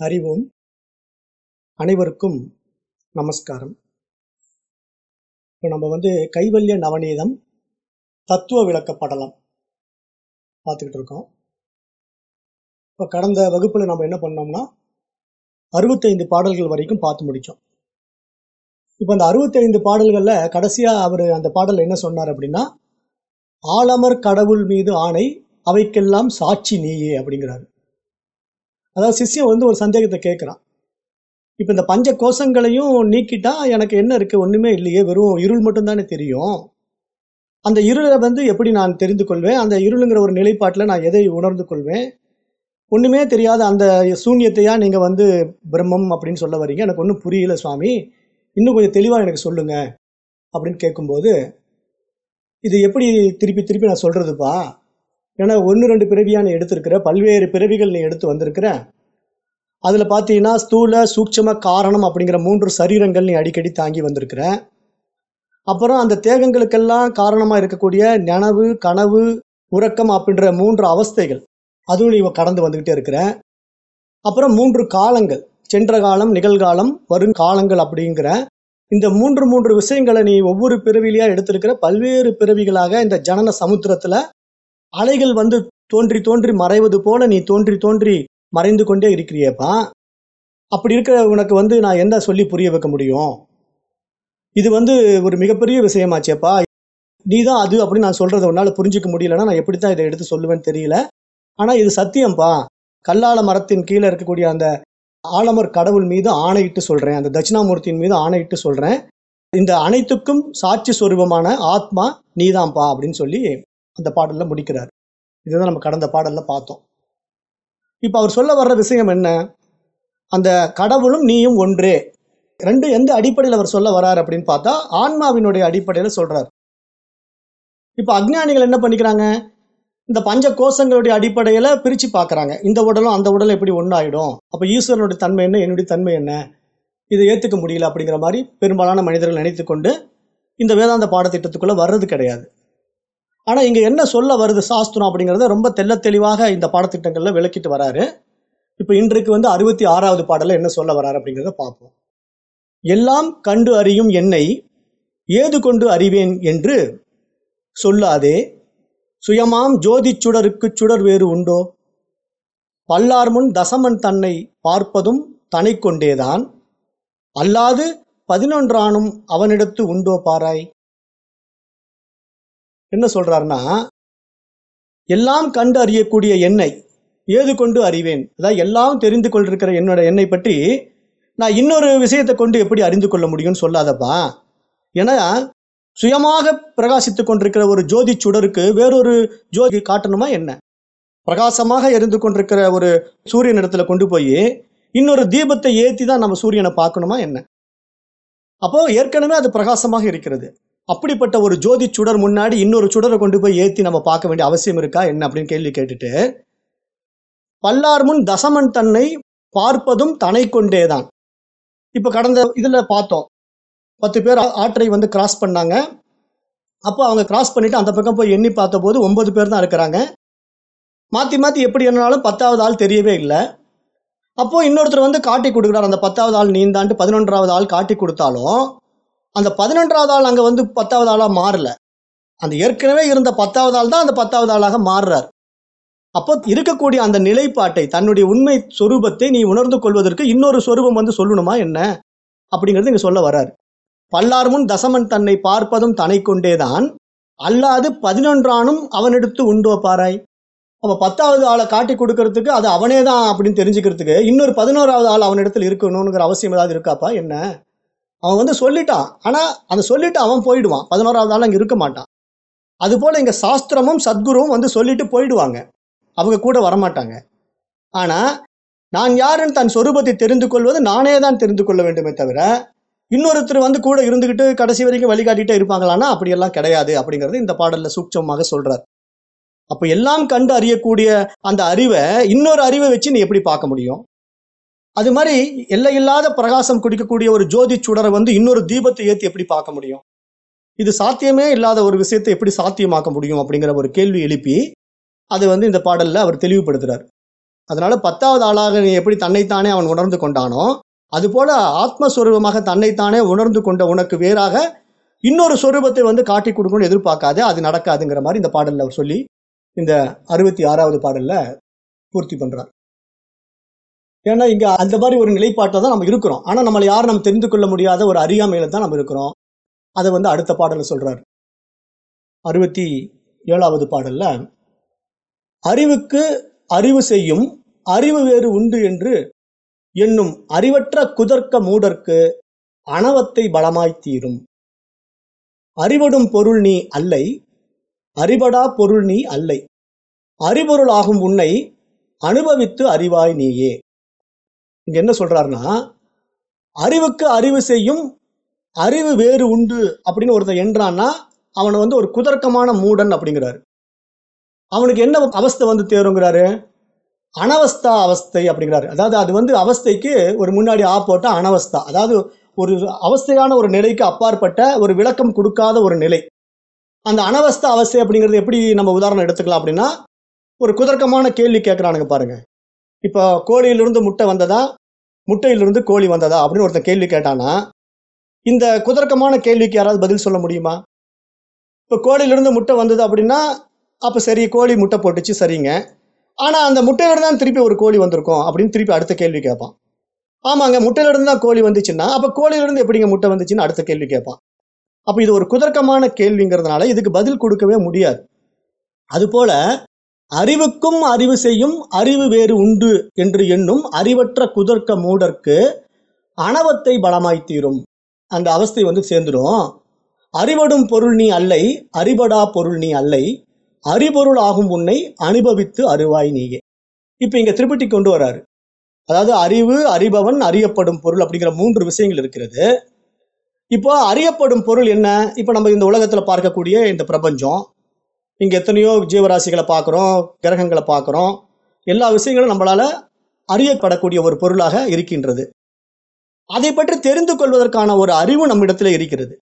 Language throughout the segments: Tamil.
அறிவோம். அனைவருக்கும் நமஸ்காரம். இப்போ நம்ம வந்து கைவல்ய நவநீதம் தத்துவ விளக்கப்படலாம் பார்த்துக்கிட்டு இருக்கோம். இப்போ கடந்த வகுப்பில் நம்ம என்ன பண்ணோம்னா அறுபத்தைந்து பாடல்கள் வரைக்கும் பார்த்து முடித்தோம் இப்போ அந்த அறுபத்தைந்து பாடல்களில் கடைசியாக அவர் அந்த பாடல் என்ன சொன்னார் அப்படின்னா ஆலமர் கடவுள் மீது ஆணை அவைக்கெல்லாம் சாட்சி நீயே அப்படிங்கிறாரு. அதாவது சிஷ்யம் வந்து ஒரு சந்தேகத்தை கேட்குறான். இப்போ இந்த பஞ்ச கோஷங்களையும் நீக்கிட்டா எனக்கு என்ன இருக்குது ஒன்றுமே இல்லையே. வெறும் இருள் மட்டும்தானே தெரியும். அந்த இருளை வந்து எப்படி நான் தெரிந்து கொள்வேன் அந்த இருளுங்கிற ஒரு நிலைப்பாட்டில் நான் எதை உணர்ந்து கொள்வேன்? ஒன்றுமே தெரியாத அந்த சூன்யத்தையா நீங்கள் வந்து பிரம்மம் அப்படின்னு சொல்ல வரீங்க எனக்கு ஒன்றும் புரியல சுவாமி. இன்னும் கொஞ்சம் தெளிவாக எனக்கு சொல்லுங்க. அப்படின்னு கேட்கும்போது இது எப்படி திருப்பி திருப்பி நான் சொல்கிறதுப்பா ஏன்னா ஒன்று ரெண்டு பிறவியாக நீ எடுத்திருக்கிற பல்வேறு பிறவிகள் நீ எடுத்து வந்திருக்கிற. அதில் பார்த்தீங்கன்னா ஸ்தூல சூட்சம காரணம் அப்படிங்கிற மூன்று சரீரங்கள் நீ அடிக்கடி தாங்கி வந்திருக்கிற. அப்புறம் அந்த தேகங்களுக்கெல்லாம் காரணமாக இருக்கக்கூடிய நனவு கனவு உறக்கம் அப்படின்ற மூன்று அவஸ்தைகள் அதுவும் நீ கடந்து வந்துக்கிட்டே இருக்கிற. அப்புறம் மூன்று காலங்கள் சென்ற காலம் நிகழ்காலம் வருங்காலங்கள் அப்படிங்கிற இந்த மூன்று மூன்று விஷயங்களை நீ ஒவ்வொரு பிறவிலையாக எடுத்திருக்கிற பல்வேறு பிறவிகளாக இந்த ஜனன சமுத்திரத்தில் அலைகள் வந்து தோன்றி தோன்றி மறைவது போல நீ தோன்றி தோன்றி மறைந்து கொண்டே இருக்கிறியப்பா. அப்படி இருக்கிற உனக்கு வந்து நான் என்ன சொல்லி புரிய வைக்க முடியும்? இது வந்து ஒரு மிகப்பெரிய விஷயமாச்சேப்பா. நீ தான் அது அப்படின்னு நான் சொல்றதை உன்னால் புரிஞ்சுக்க முடியலன்னா நான் எப்படி தான் இதை எடுத்து சொல்லுவேன்னு தெரியல. ஆனால் இது சத்தியம்பா. கல்லால மரத்தின் கீழே இருக்கக்கூடிய அந்த ஆலமர் கடவுள் மீது ஆணையிட்டு சொல்கிறேன் அந்த தட்சிணாமூர்த்தியின் மீது ஆணையிட்டு சொல்கிறேன் இந்த அனைத்துக்கும் சாட்சி சொரூபமான ஆத்மா நீதான்ப்பா அப்படின்னு சொல்லி அந்த பாடலில் முடிக்கிறார். இதுதான் நம்ம கடந்த பாடலில் பார்த்தோம். இப்போ அவர் சொல்ல வர்ற விஷயம் என்ன? அந்த கடவுளும் நீயும் ஒன்றே. ரெண்டு எந்த அடிப்படையில் அவர் சொல்ல வர்றார் அப்படின்னு பார்த்தா ஆன்மாவினுடைய அடிப்படையில் சொல்கிறார் இப்போ அஜ்ஞானிகள் என்ன பண்ணிக்கிறாங்க? இந்த பஞ்ச கோஷங்களுடைய அடிப்படையில் பிரித்து பார்க்குறாங்க இந்த உடலும் அந்த உடலும் எப்படி ஒன்றாயிடும் அப்போ ஈஸ்வரனுடைய தன்மை என்ன? என்னுடைய தன்மை என்ன? இதை ஏற்றுக்க முடியல அப்படிங்கிற மாதிரி பெரும்பாலான மனிதர்கள் நினைத்து கொண்டு இந்த வேதாந்த பாடத்திட்டத்துக்குள்ளே வர்றது கிடையாது. ஆனா இங்க என்ன சொல்ல வருது சாஸ்திரம் அப்படிங்கறத ரொம்ப தெள்ள தெளிவாக இந்த பாடத்திட்டங்கள்ல விளக்கிட்டு வராரு. இப்ப இன்றைக்கு வந்து அறுபத்தி ஆறாவது பாடல என்ன சொல்ல வராரு அப்படிங்கறத பார்ப்போம். எல்லாம் கண்டு அறியும் என்னை ஏது கொண்டு அறிவேன் என்று சொல்லாதே. சுயமாம் ஜோதி சுடருக்கு சுடர் வேறு உண்டோ? பல்லார் முன் தசமன் தன்னை பார்ப்பதும் தனை கொண்டேதான். அல்லாது பதினொன்றானும் அவனிடத்து உண்டோ பாராய்? என்ன சொல்றாருன்னா எல்லாம் கண்டு அறியக்கூடிய என்னை ஏது கொண்டு அறிவேன்? அதாவது எல்லாம் தெரிந்து கொண்டிருக்கிற என்னோட என்னை பற்றி நான் இன்னொரு விஷயத்தை கொண்டு எப்படி அறிந்து கொள்ள முடியும்னு சொல்லாதப்பா. ஏன்னா சுயமாக பிரகாசித்து கொண்டிருக்கிற ஒரு ஜோதி சுடருக்கு வேறொரு ஜோதி காட்டணுமா என்ன? பிரகாசமாக எரிந்து கொண்டிருக்கிற ஒரு சூரியன் இடத்துல கொண்டு போய் இன்னொரு தீபத்தை ஏற்றி தான் நம்ம சூரியனை பார்க்கணுமா என்ன? அப்போ ஏற்கனவே அது பிரகாசமாக இருக்கிறது. அப்படிப்பட்ட ஒரு ஜோதி சுடர் முன்னாடி இன்னொரு சுடரை கொண்டு போய் ஏற்றி நம்ம பார்க்க வேண்டிய அவசியம் இருக்கா? என்ன அப்படின்னு கேள்வி கேட்டுட்டு பல்லார் முன் தசமன் தன்னை பார்ப்பதும் தனை கொண்டேதான். இப்போ கடந்த இதில் பார்த்தோம். பத்து பேர் ஆற்றை வந்து கிராஸ் பண்ணாங்க. அப்போ அவங்க கிராஸ் பண்ணிவிட்டு அந்த பக்கம் போய் எண்ணி பார்த்த போது ஒன்பது பேர் தான் இருக்கிறாங்க. மாற்றி மாற்றி எப்படி என்னாலும் பத்தாவது ஆள் தெரியவே இல்லை. அப்போது இன்னொருத்தர் வந்து காட்டி கொடுக்குறாரு. அந்த பத்தாவது ஆள் நீந்தான்ட்டு பதினொன்றாவது ஆள் காட்டி கொடுத்தாலும் அந்த பதினொன்றாவது ஆள் அங்கே வந்து பத்தாவது ஆளாக மாறல. அந்த ஏற்கனவே இருந்த பத்தாவது ஆள் தான் அந்த பத்தாவது ஆளாக மாறுறார். அப்போ இருக்கக்கூடிய அந்த நிலைப்பாட்டை தன்னுடைய உண்மை சொரூபத்தை நீ உணர்ந்து கொள்வதற்கு இன்னொரு சொரூபம் வந்து சொல்லணுமா என்ன? அப்படிங்கிறது இங்கே சொல்ல வர்றார். பல்லார் முன் தசமன் தன்னை பார்ப்பதும் தனை. கொண்டேதான் அல்லாது பதினொன்றானும் அவனெடுத்து உண்டோ பாராய்? அப்போ பத்தாவது ஆளை காட்டி கொடுக்கறதுக்கு அது அவனே தான் அப்படின்னு தெரிஞ்சுக்கிறதுக்கு இன்னொரு பதினோராவது ஆள் அவனிடத்தில் இருக்கணுங்கிற அவசியம் ஏதாவது இருக்காப்பா? என்ன? அவன் வந்து சொல்லிட்டான். ஆனால் அதை சொல்லிட்டு அவன் போயிடுவான். பதினோராவது நாள் அங்கே இருக்க மாட்டான். அது இங்கே சாஸ்திரமும் சத்குருவும் வந்து சொல்லிட்டு போயிடுவாங்க. அவங்க கூட வரமாட்டாங்க. ஆனால் நான் யாருன்னு தன் சொரூபத்தை தெரிந்து கொள்வது நானே தான் தெரிந்து கொள்ள வேண்டுமே தவிர இன்னொருத்தர் வந்து கூட இருந்துக்கிட்டு கடைசி வரைக்கும் வழிகாட்டிகிட்டே இருப்பாங்களான்னா அப்படியெல்லாம் கிடையாது அப்படிங்கிறது இந்த பாடலில் சூட்சமாக சொல்கிறார் அப்போ எல்லாம் கண்டு அறியக்கூடிய அந்த அறிவை இன்னொரு அறிவை வச்சு நீ எப்படி பார்க்க முடியும்? அது மாதிரி எல்லையில்லாத பிரகாசம் குடிக்கக்கூடிய ஒரு ஜோதி சுடரை வந்து இன்னொரு தீபத்தை ஏற்றி எப்படி பார்க்க முடியும்? இது சாத்தியமே இல்லாத ஒரு விஷயத்தை எப்படி சாத்தியமாக்க முடியும் அப்படிங்கிற ஒரு கேள்வி எழுப்பி அதை வந்து இந்த பாடலில் அவர் தெளிவுபடுத்துறார். அதனால பத்தாவது ஆளாக நீ எப்படி தன்னைத்தானே அவன் உணர்ந்து கொண்டானோ அதுபோல ஆத்மஸ்வரூபமாக தன்னைத்தானே உணர்ந்து கொண்ட உனக்கு வேறாக இன்னொரு சொரூபத்தை வந்து காட்டி கொடுக்கணும்னு எதிர்பார்க்காத அது நடக்காதுங்கிற மாதிரி இந்த பாடலில் அவர் சொல்லி இந்த அறுபத்தி ஆறாவது பாடலில் பூர்த்தி பண்ணுறார் ஏன்னா இங்க அந்த மாதிரி ஒரு நிலைப்பாட்டில் தான் நம்ம இருக்கிறோம். ஆனா நம்மளை யாரும் நம்ம தெரிந்து கொள்ள முடியாத ஒரு அறியாமையில தான் நம்ம இருக்கிறோம். அதை வந்து அடுத்த பாடல்ல சொல்றாரு. அறுபத்தி ஏழாவது பாடல்ல அறிவுக்கு அறிவு செய்யும் அறிவு வேறு உண்டு என்று என்னும் அறிவற்ற குதர்க்க மூடற்கு அணவத்தை பலமாய் தீரும். அறிவடும் பொருள் நீ அல்லை அறிபடா பொருள் நீ அல்லை. அறிபொருள் ஆகும் உன்னை அனுபவித்து அறிவாய் நீயே. இங்க என்ன சொல்றாருன்னா அறிவுக்கு அறிவு செய்யும் அறிவு வேறு உண்டு அப்படின்னு ஒருத்தன் என்றான்னா அவனை வந்து ஒரு குதர்க்கமான மூடன் அப்படிங்கிறாரு. அவனுக்கு என்ன அவஸ்தை வந்து தேருங்கிறாரு? அனவஸ்தா அவஸ்தை அப்படிங்கிறாரு. அதாவது அது வந்து அவஸ்தைக்கு ஒரு முன்னாடி ஆ போட்டால் அனவஸ்தா. அதாவது ஒரு அவஸ்தையான ஒரு நிலைக்கு அப்பாற்பட்ட ஒரு விளக்கம் கொடுக்காத ஒரு நிலை. அந்த அனவஸ்தா அவஸ்தை அப்படிங்கிறது எப்படி நம்ம உதாரணம் எடுத்துக்கலாம் அப்படின்னா ஒரு குதர்க்கமான கேள்வி கேட்குறானுங்க பாருங்க. இப்போ கோழியிலிருந்து முட்டை வந்ததா? முட்டையிலிருந்து கோழி வந்ததா? அப்படின்னு ஒருத்தன் கேள்வி கேட்டானா இந்த குதர்க்கமான கேள்விக்கு யாராவது பதில் சொல்ல முடியுமா? இப்போ கோழியிலிருந்து முட்டை வந்தது அப்படின்னா அப்போ சரி கோழி முட்டை போட்டுச்சு சரிங்க. ஆனால் அந்த முட்டையிலிருந்து தான் திருப்பி ஒரு கோழி வந்திருக்கும் அப்படின்னு திருப்பி அடுத்த கேள்வி கேட்பான். ஆமாங்க முட்டையிலிருந்து தான் கோழி வந்துச்சுன்னா அப்போ கோழியிலிருந்து எப்படிங்க முட்டை வந்துச்சுன்னு அடுத்த கேள்வி கேட்பான். அப்போ இது ஒரு குதர்க்கமான கேள்விங்கிறதுனால இதுக்கு பதில் கொடுக்கவே முடியாது. அதுபோல அறிவுக்கும் அறிவு செய்யும் அறிவு வேறு உண்டு என்று எண்ணும் அறிவற்ற குதர்க்க மூடர்க்கு அணவத்தை பலமாய் தீரும் அந்த அவஸ்தை வந்து சேர்ந்துடும் அறிவடும் பொருள் நீ அல்லை அறிபடா பொருள் நீ அல்லை அறிபொருள் ஆகும் உன்னை அனுபவித்து அறிவாய் நீயே. இப்போ இங்கே திருப்பட்டி கொண்டு வராரு. அதாவது அறிவு அறிபவன் அறியப்படும் பொருள் அப்படிங்கிற மூன்று விஷயங்கள் இருக்கிறது. இப்போ அறியப்படும் பொருள் என்ன? இப்போ நம்ம இந்த உலகத்தில் பார்க்கக்கூடிய இந்த பிரபஞ்சம். இங்கே எத்தனையோ ஜீவராசிகளை பார்க்குறோம் கிரகங்களை பார்க்குறோம். எல்லா விஷயங்களும் நம்மளால அறியப்படக்கூடிய ஒரு பொருளாக இருக்கின்றது. அதை பற்றி தெரிந்து கொள்வதற்கான ஒரு அறிவு நம்மிடத்தில் இருக்கிறது.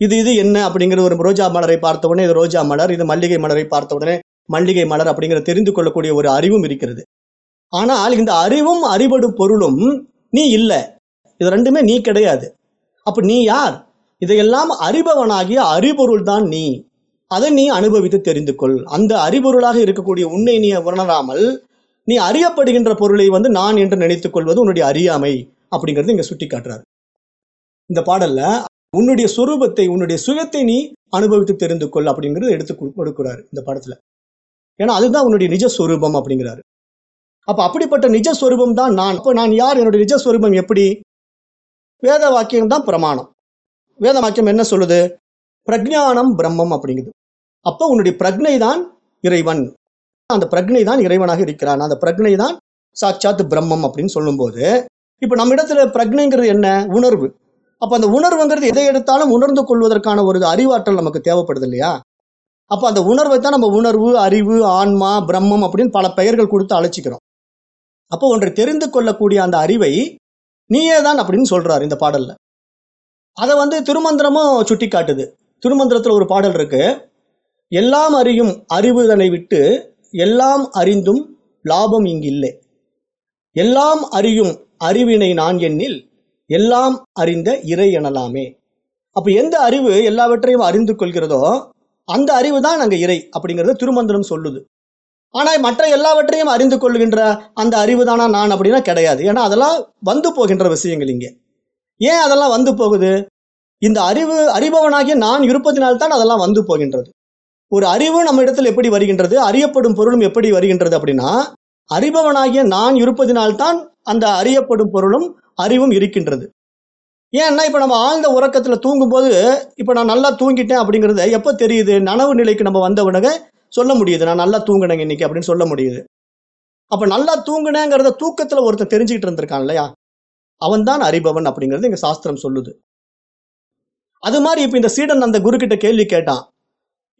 இது இது என்ன அப்படிங்கிற ஒரு ரோஜா மலரை பார்த்த உடனே இது ரோஜா மலர் இது மல்லிகை மலரை பார்த்த உடனே மல்லிகை மலர் அப்படிங்கிற தெரிந்து கொள்ளக்கூடிய ஒரு அறிவும் இருக்கிறது. ஆனால் இந்த அறிவும் அறிபடும் பொருளும் நீ இல்லை. இது ரெண்டுமே நீ கிடையாது. அப்போ நீ யார்? இதையெல்லாம் அறிபவனாகிய அறிபொருள் தான் நீ. அதை நீ அனுபவித்து தெரிந்து கொள் அந்த அறிபொருளாக இருக்கக்கூடிய உன்னை நீ உணராமல் நீ அறியப்படுகின்ற பொருளை வந்து நான் என்று நினைத்துக் கொள்வது உன்னுடைய அறியாமை அப்படிங்கிறது இங்க சுட்டி காட்டுறாரு இந்த பாடல்ல உன்னுடைய சுரூபத்தை உன்னுடைய சுயத்தை நீ அனுபவித்து தெரிந்து கொள் அப்படிங்கிறது எடுத்து கொடு- கொடுக்கிறாரு இந்த படத்துல. ஏன்னா அதுதான் உன்னுடைய நிஜ சொரூபம் அப்படிங்கிறாரு. அப்ப அப்படிப்பட்ட நிஜ சொரூபம் தான் நான். இப்போ நான் யார்? என்னுடைய நிஜ சொரூபம் எப்படி? வேத வாக்கியம் தான் பிரமாணம். வேத வாக்கியம் என்ன சொல்லுது? பிரஜானம் பிரம்மம் அப்படிங்குது. அப்போ உன்னுடைய பிரக்னை தான் இறைவன். அந்த பிரக்னை தான் இறைவனாக இருக்கிறான். அந்த பிரக்னை தான் சாட்சாத் பிரம்மம் அப்படின்னு சொல்லும்போது இப்போ நம்ம இடத்துல பிரக்னைங்கிறது என்ன? உணர்வு. அப்போ அந்த உணர்வுங்கிறது எதை எடுத்தாலும் உணர்ந்து கொள்வதற்கான ஒரு அறிவாற்றல் நமக்கு தேவைப்படுது இல்லையா? அப்போ அந்த உணர்வை தான் நம்ம உணர்வு அறிவு ஆன்மா பிரம்மம் அப்படின்னு பல பெயர்கள் கொடுத்து அழைச்சிக்கிறோம். அப்போ ஒன்றை தெரிந்து கொள்ளக்கூடிய அந்த அறிவை நீயே தான் அப்படின்னு சொல்றாரு இந்த பாடல்ல. அதை வந்து திருமந்திரமும் சுட்டி காட்டுது திருமந்திரத்தில் ஒரு பாடல் இருக்கு. எல்லாம் அறியும் அறிவுதனை விட்டு எல்லாம் அறிந்தும் லாபம் இங்கில்லை. எல்லாம் அறியும் அறிவினை நான் எண்ணில் எல்லாம் அறிந்த இறை எனலாமே. அப்போ எந்த அறிவு எல்லாவற்றையும் அறிந்து கொள்கிறதோ அந்த அறிவு தான் அங்கே இறை அப்படிங்கிறத திருமந்திரம் சொல்லுது. ஆனால் மற்ற எல்லாவற்றையும் அறிந்து கொள்கின்ற அந்த அறிவு தானா நான் அப்படின்னா கிடையாது. ஏன்னா அதெல்லாம் வந்து போகின்ற விஷயங்கள் இங்கே. ஏன் அதெல்லாம் வந்து போகுது? இந்த அறிவு அறிபவனாகிய நான் இருப்பதினால்தான் அதெல்லாம் வந்து போகின்றது. ஒரு அறிவு நம்ம இடத்துல எப்படி வருகின்றது அறியப்படும் பொருளும் எப்படி வருகின்றது அப்படின்னா அறிபவனாகிய நான் இருப்பதினால்தான் அந்த அறியப்படும் பொருளும் அறிவும் இருக்கின்றது. ஏன்னா இப்ப நம்ம ஆழ்ந்த உறக்கத்துல தூங்கும்போது இப்போ நான் நல்லா தூங்கிட்டேன் அப்படிங்கிறது எப்போ தெரியுது? நனவு நிலைக்கு நம்ம வந்த உடனே சொல்ல முடியுது. நான் நல்லா தூங்கினேங்க இன்னைக்கு அப்படின்னு சொல்ல முடியுது. அப்ப நல்லா தூங்கினேங்கிறத தூக்கத்துல ஒருத்தன் தெரிஞ்சுக்கிட்டு இருந்திருக்கான் இல்லையா? அவன் தான் அறிபவன் அப்படிங்கிறது எங்கள் சாஸ்திரம் சொல்லுது. அது மாதிரி இப்போ இந்த சீடன் அந்த குரு கிட்ட கேள்வி கேட்டான்.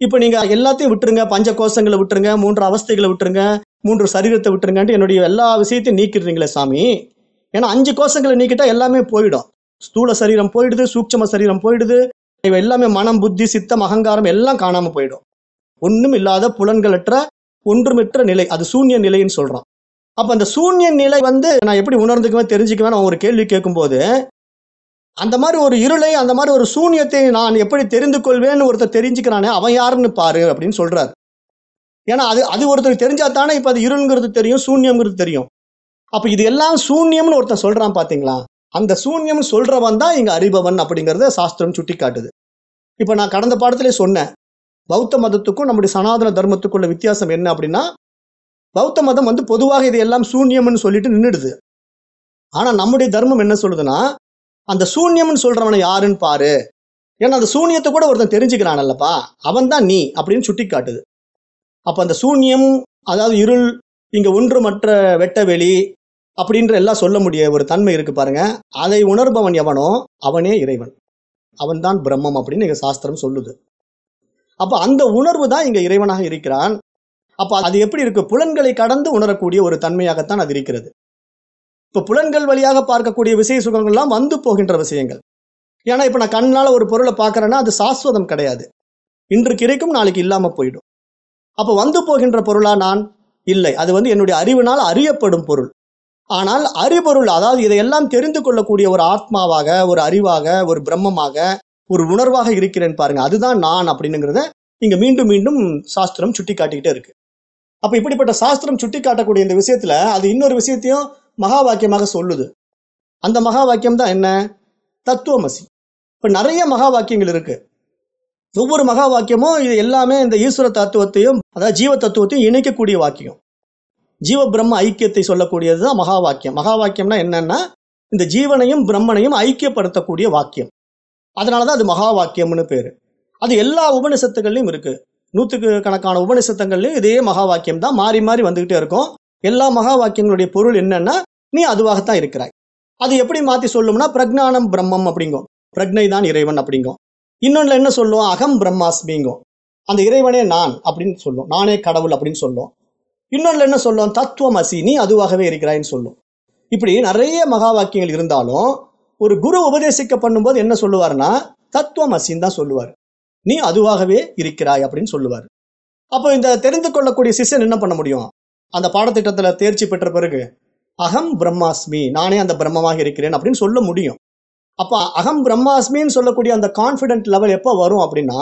இப்போ நீங்க எல்லாத்தையும் விட்டுருங்க பஞ்ச கோஷங்களை விட்டுருங்க மூன்று அவஸ்தைகளை விட்டுருங்க மூன்று சரீரத்தை விட்டுருங்கன்ட்டு என்னுடைய எல்லா விஷயத்தையும் நீக்கிடுறீங்களே சாமி. ஏன்னா அஞ்சு கோஷங்களை நீக்கிட்டா எல்லாமே போயிடும். ஸ்தூல சரீரம் போயிடுது சூட்சம சரீரம் போயிடுது இவ எல்லாமே மனம் புத்தி சித்தம் அகங்காரம் எல்லாம் காணாம போயிடும். ஒன்றும் இல்லாத புலன்களற்ற ஒன்றுமற்ற நிலை அது சூன்ய நிலைன்னு சொல்றோம். அப்ப அந்த சூன்ய நிலை வந்து நான் எப்படி உணர்ந்துக்குவேன் தெரிஞ்சுக்குவேன் நான் ஒரு கேள்வி கேட்கும்போது அந்த மாதிரி ஒரு இருளை அந்த மாதிரி ஒரு சூன்யத்தை நான் எப்படி தெரிந்து கொள்வேன்னு ஒருத்தர் தெரிஞ்சுக்கிறானே அவன் யாருன்னு பாரு அப்படின்னு சொல்றாரு. ஏன்னா அது அது ஒருத்தருக்கு தெரிஞ்சா தானே இப்போ அது இருள்ங்கிறது தெரியும் சூன்யம்ங்கிறது தெரியும். அப்போ இது எல்லாம் சூன்யம்னு ஒருத்தன் சொல்றான் பார்த்தீங்களா அந்த சூன்யம் சொல்றவன் தான் இங்கே அறிபவன் அப்படிங்கிறத சாஸ்திரம் சுட்டி காட்டுது இப்போ நான் கடந்த பாடத்திலே சொன்னேன் பௌத்த மதத்துக்கும் நம்முடைய சனாதன தர்மத்துக்குள்ள வித்தியாசம் என்ன அப்படின்னா பௌத்த மதம் வந்து பொதுவாக இது எல்லாம் சூன்யம்னு சொல்லிட்டு நின்றுடுது ஆனா நம்முடைய தர்மம் என்ன சொல்லுதுன்னா அந்த சூன்யம்னு சொல்றவனை யாருன்னு பாரு. ஏன்னா அந்த சூன்யத்தை கூட ஒருத்தன் தெரிஞ்சுக்கிறானல்லப்பா. அவன் தான் நீ அப்படின்னு சுட்டி காட்டுது அப்ப அந்த சூன்யம் அதாவது இருள் இங்க ஒன்றுமற்ற வெட்ட வெளி அப்படின்ற எல்லாம் சொல்ல முடிய ஒரு தன்மை இருக்கு பாருங்க. அதை உணர்பவன் எவனோ அவனே இறைவன். அவன்தான் பிரம்மம் அப்படின்னு எங்க சாஸ்திரம் சொல்லுது. அப்ப அந்த உணர்வு தான் இங்க இறைவனாக இருக்கிறான். அப்ப அது எப்படி இருக்கு? புலன்களை கடந்து உணரக்கூடிய ஒரு தன்மையாகத்தான் அது இருக்கிறது. இப்போ புலன்கள் வழியாக பார்க்கக்கூடிய விஷய சுகங்கள்லாம் வந்து போகின்ற விஷயங்கள். ஏன்னா இப்ப நான் கண்ணால் ஒரு பொருளை பார்க்கறேன்னா அது சாஸ்வதம் கிடையாது. இன்று கிடைக்கும் நாளைக்கு இல்லாம போயிடும். அப்போ வந்து போகின்ற பொருளா நான்? இல்லை. அது வந்து என்னுடைய அறிவினால் அறியப்படும் பொருள். ஆனால் அறிபொருள் அதாவது இதையெல்லாம் தெரிந்து கொள்ளக்கூடிய ஒரு ஆத்மாவாக ஒரு அறிவாக ஒரு பிரம்மமாக ஒரு உணர்வாக இருக்கிறேன் பாருங்க. அதுதான் நான் அப்படின்னுங்கிறத இங்க மீண்டும் மீண்டும் சாஸ்திரம் சுட்டி காட்டிக்கிட்டே இருக்கு. அப்ப இப்படிப்பட்ட சாஸ்திரம் சுட்டி காட்டக்கூடிய இந்த விஷயத்துல அது இன்னொரு விஷயத்தையும் மகா வாக்கியமாக சொல்லுது. அந்த மகா வாக்கியம் தான் என்ன? தத்துவமசி. இப்ப நிறைய மகா வாக்கியங்கள் இருக்கு. ஒவ்வொரு மகா வாக்கியமும் இது எல்லாமே இந்த ஈஸ்வர தத்துவத்தையும் அதாவது ஜீவ தத்துவத்தையும் இணைக்கக்கூடிய வாக்கியம். ஜீவ பிரம்ம ஐக்கியத்தை சொல்லக்கூடியது தான் மகா வாக்கியம் மகா வாக்கியம்னா என்னன்னா இந்த ஜீவனையும் பிரம்மனையும் ஐக்கியப்படுத்தக்கூடிய வாக்கியம். அதனாலதான் அது மகா வாக்கியம்னு பேரு. அது எல்லா உபநிஷத்துகள்லையும் இருக்குது நூற்றுக்கு கணக்கான உபநிஷத்தங்கள்லையும் இதே மகா வாக்கியம் தான் மாறி மாறி வந்துகிட்டே இருக்கும். எல்லா மகா வாக்கியங்களுடைய பொருள் என்னன்னா நீ அதுவாகத்தான் இருக்கிறாய். அது எப்படி மாற்றி சொல்லும்னா பிரக்ஞானம் பிரம்மம் அப்படிங்கும். பிரக்னை தான் இறைவன் அப்படிங்கும். இன்னொன்றில் என்ன சொல்லுவோம்? அகம் பிரம்மாஸ்மிங்கும். அந்த இறைவனே நான் அப்படின்னு சொல்லும். நானே கடவுள் அப்படின்னு சொல்லும். இன்னொன்றில் என்ன சொல்லும் தத்துவம் அசி நீ அதுவாகவே இருக்கிறாய்ன்னு சொல்லும். இப்படி நிறைய மகா வாக்கியங்கள் இருந்தாலும் ஒரு குரு உபதேசிக்க பண்ணும்போது என்ன சொல்லுவாருன்னா தத்துவம் அசின்னு தான் சொல்லுவார். நீ அதுவாகவே இருக்கிறாய் அப்படின்னு சொல்லுவார். அப்போ இந்த தெரிந்து கொள்ளக்கூடிய சிஷ்யன் என்ன பண்ண முடியும்? அந்த பாடத்திட்டத்தில் தேர்ச்சி பெற்ற பிறகு அகம் பிரம்மாஸ்மி நானே அந்த பிரம்மமாக இருக்கிறேன் அப்படின்னு சொல்ல முடியும். அப்போ அகம் பிரம்மாஸ்மின்னு சொல்லக்கூடிய அந்த கான்ஃபிடென்ட் லெவல் எப்போ வரும் அப்படின்னா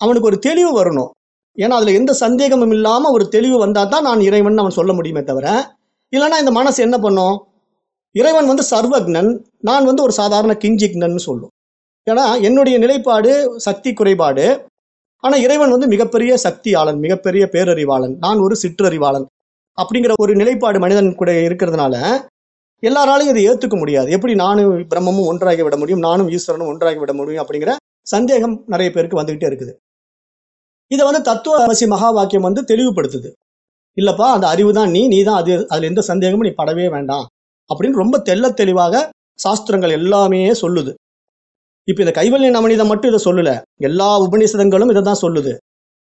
அவனுக்கு ஒரு தெளிவு வரணும். ஏன்னா அதில் எந்த சந்தேகமும் இல்லாமல் ஒரு தெளிவு வந்தால் தான் நான் இறைவன் அவன் சொல்ல முடியுமே தவிர இல்லைன்னா இந்த மனசு என்ன பண்ணும்? இறைவன் வந்து சர்வக்னன் நான் வந்து ஒரு சாதாரண கிஞ்சிக்னன் சொல்லும். ஏன்னா என்னுடைய நிலைப்பாடு சக்தி குறைபாடு. ஆனா இறைவன் வந்து மிகப்பெரிய சக்தியாளன் மிகப்பெரிய பேரறிவாளன். நான் ஒரு சிற்றறிவாளன். அப்படிங்கிற ஒரு நிலைப்பாடு மனிதன் கூட இருக்கிறதுனால எல்லாராலையும் இதை ஏத்துக்க முடியாது. எப்படி நானும் பிரம்மமும் ஒன்றாகி விட முடியும் நானும் ஈஸ்வரனும் ஒன்றாகி விட முடியும் அப்படிங்கிற சந்தேகம் நிறைய பேருக்கு வந்துகிட்டே இருக்குது. இதை வந்து தத்துவ அவசி மகா வாக்கியம் வந்து தெளிவுபடுத்துது. இல்லப்பா அந்த அறிவு தான் நீ நீ தான் அது அதுல எந்த சந்தேகமும் நீ படவே வேண்டாம். அப்படின்னு ரொம்ப தெள்ள தெளிவாக சாஸ்திரங்கள் எல்லாமே சொல்லுது. இப்ப இந்த கைவல்ய நவனிதம் மட்டும் இதை சொல்லல. எல்லா உபநிஷதங்களும் இதை தான் சொல்லுது.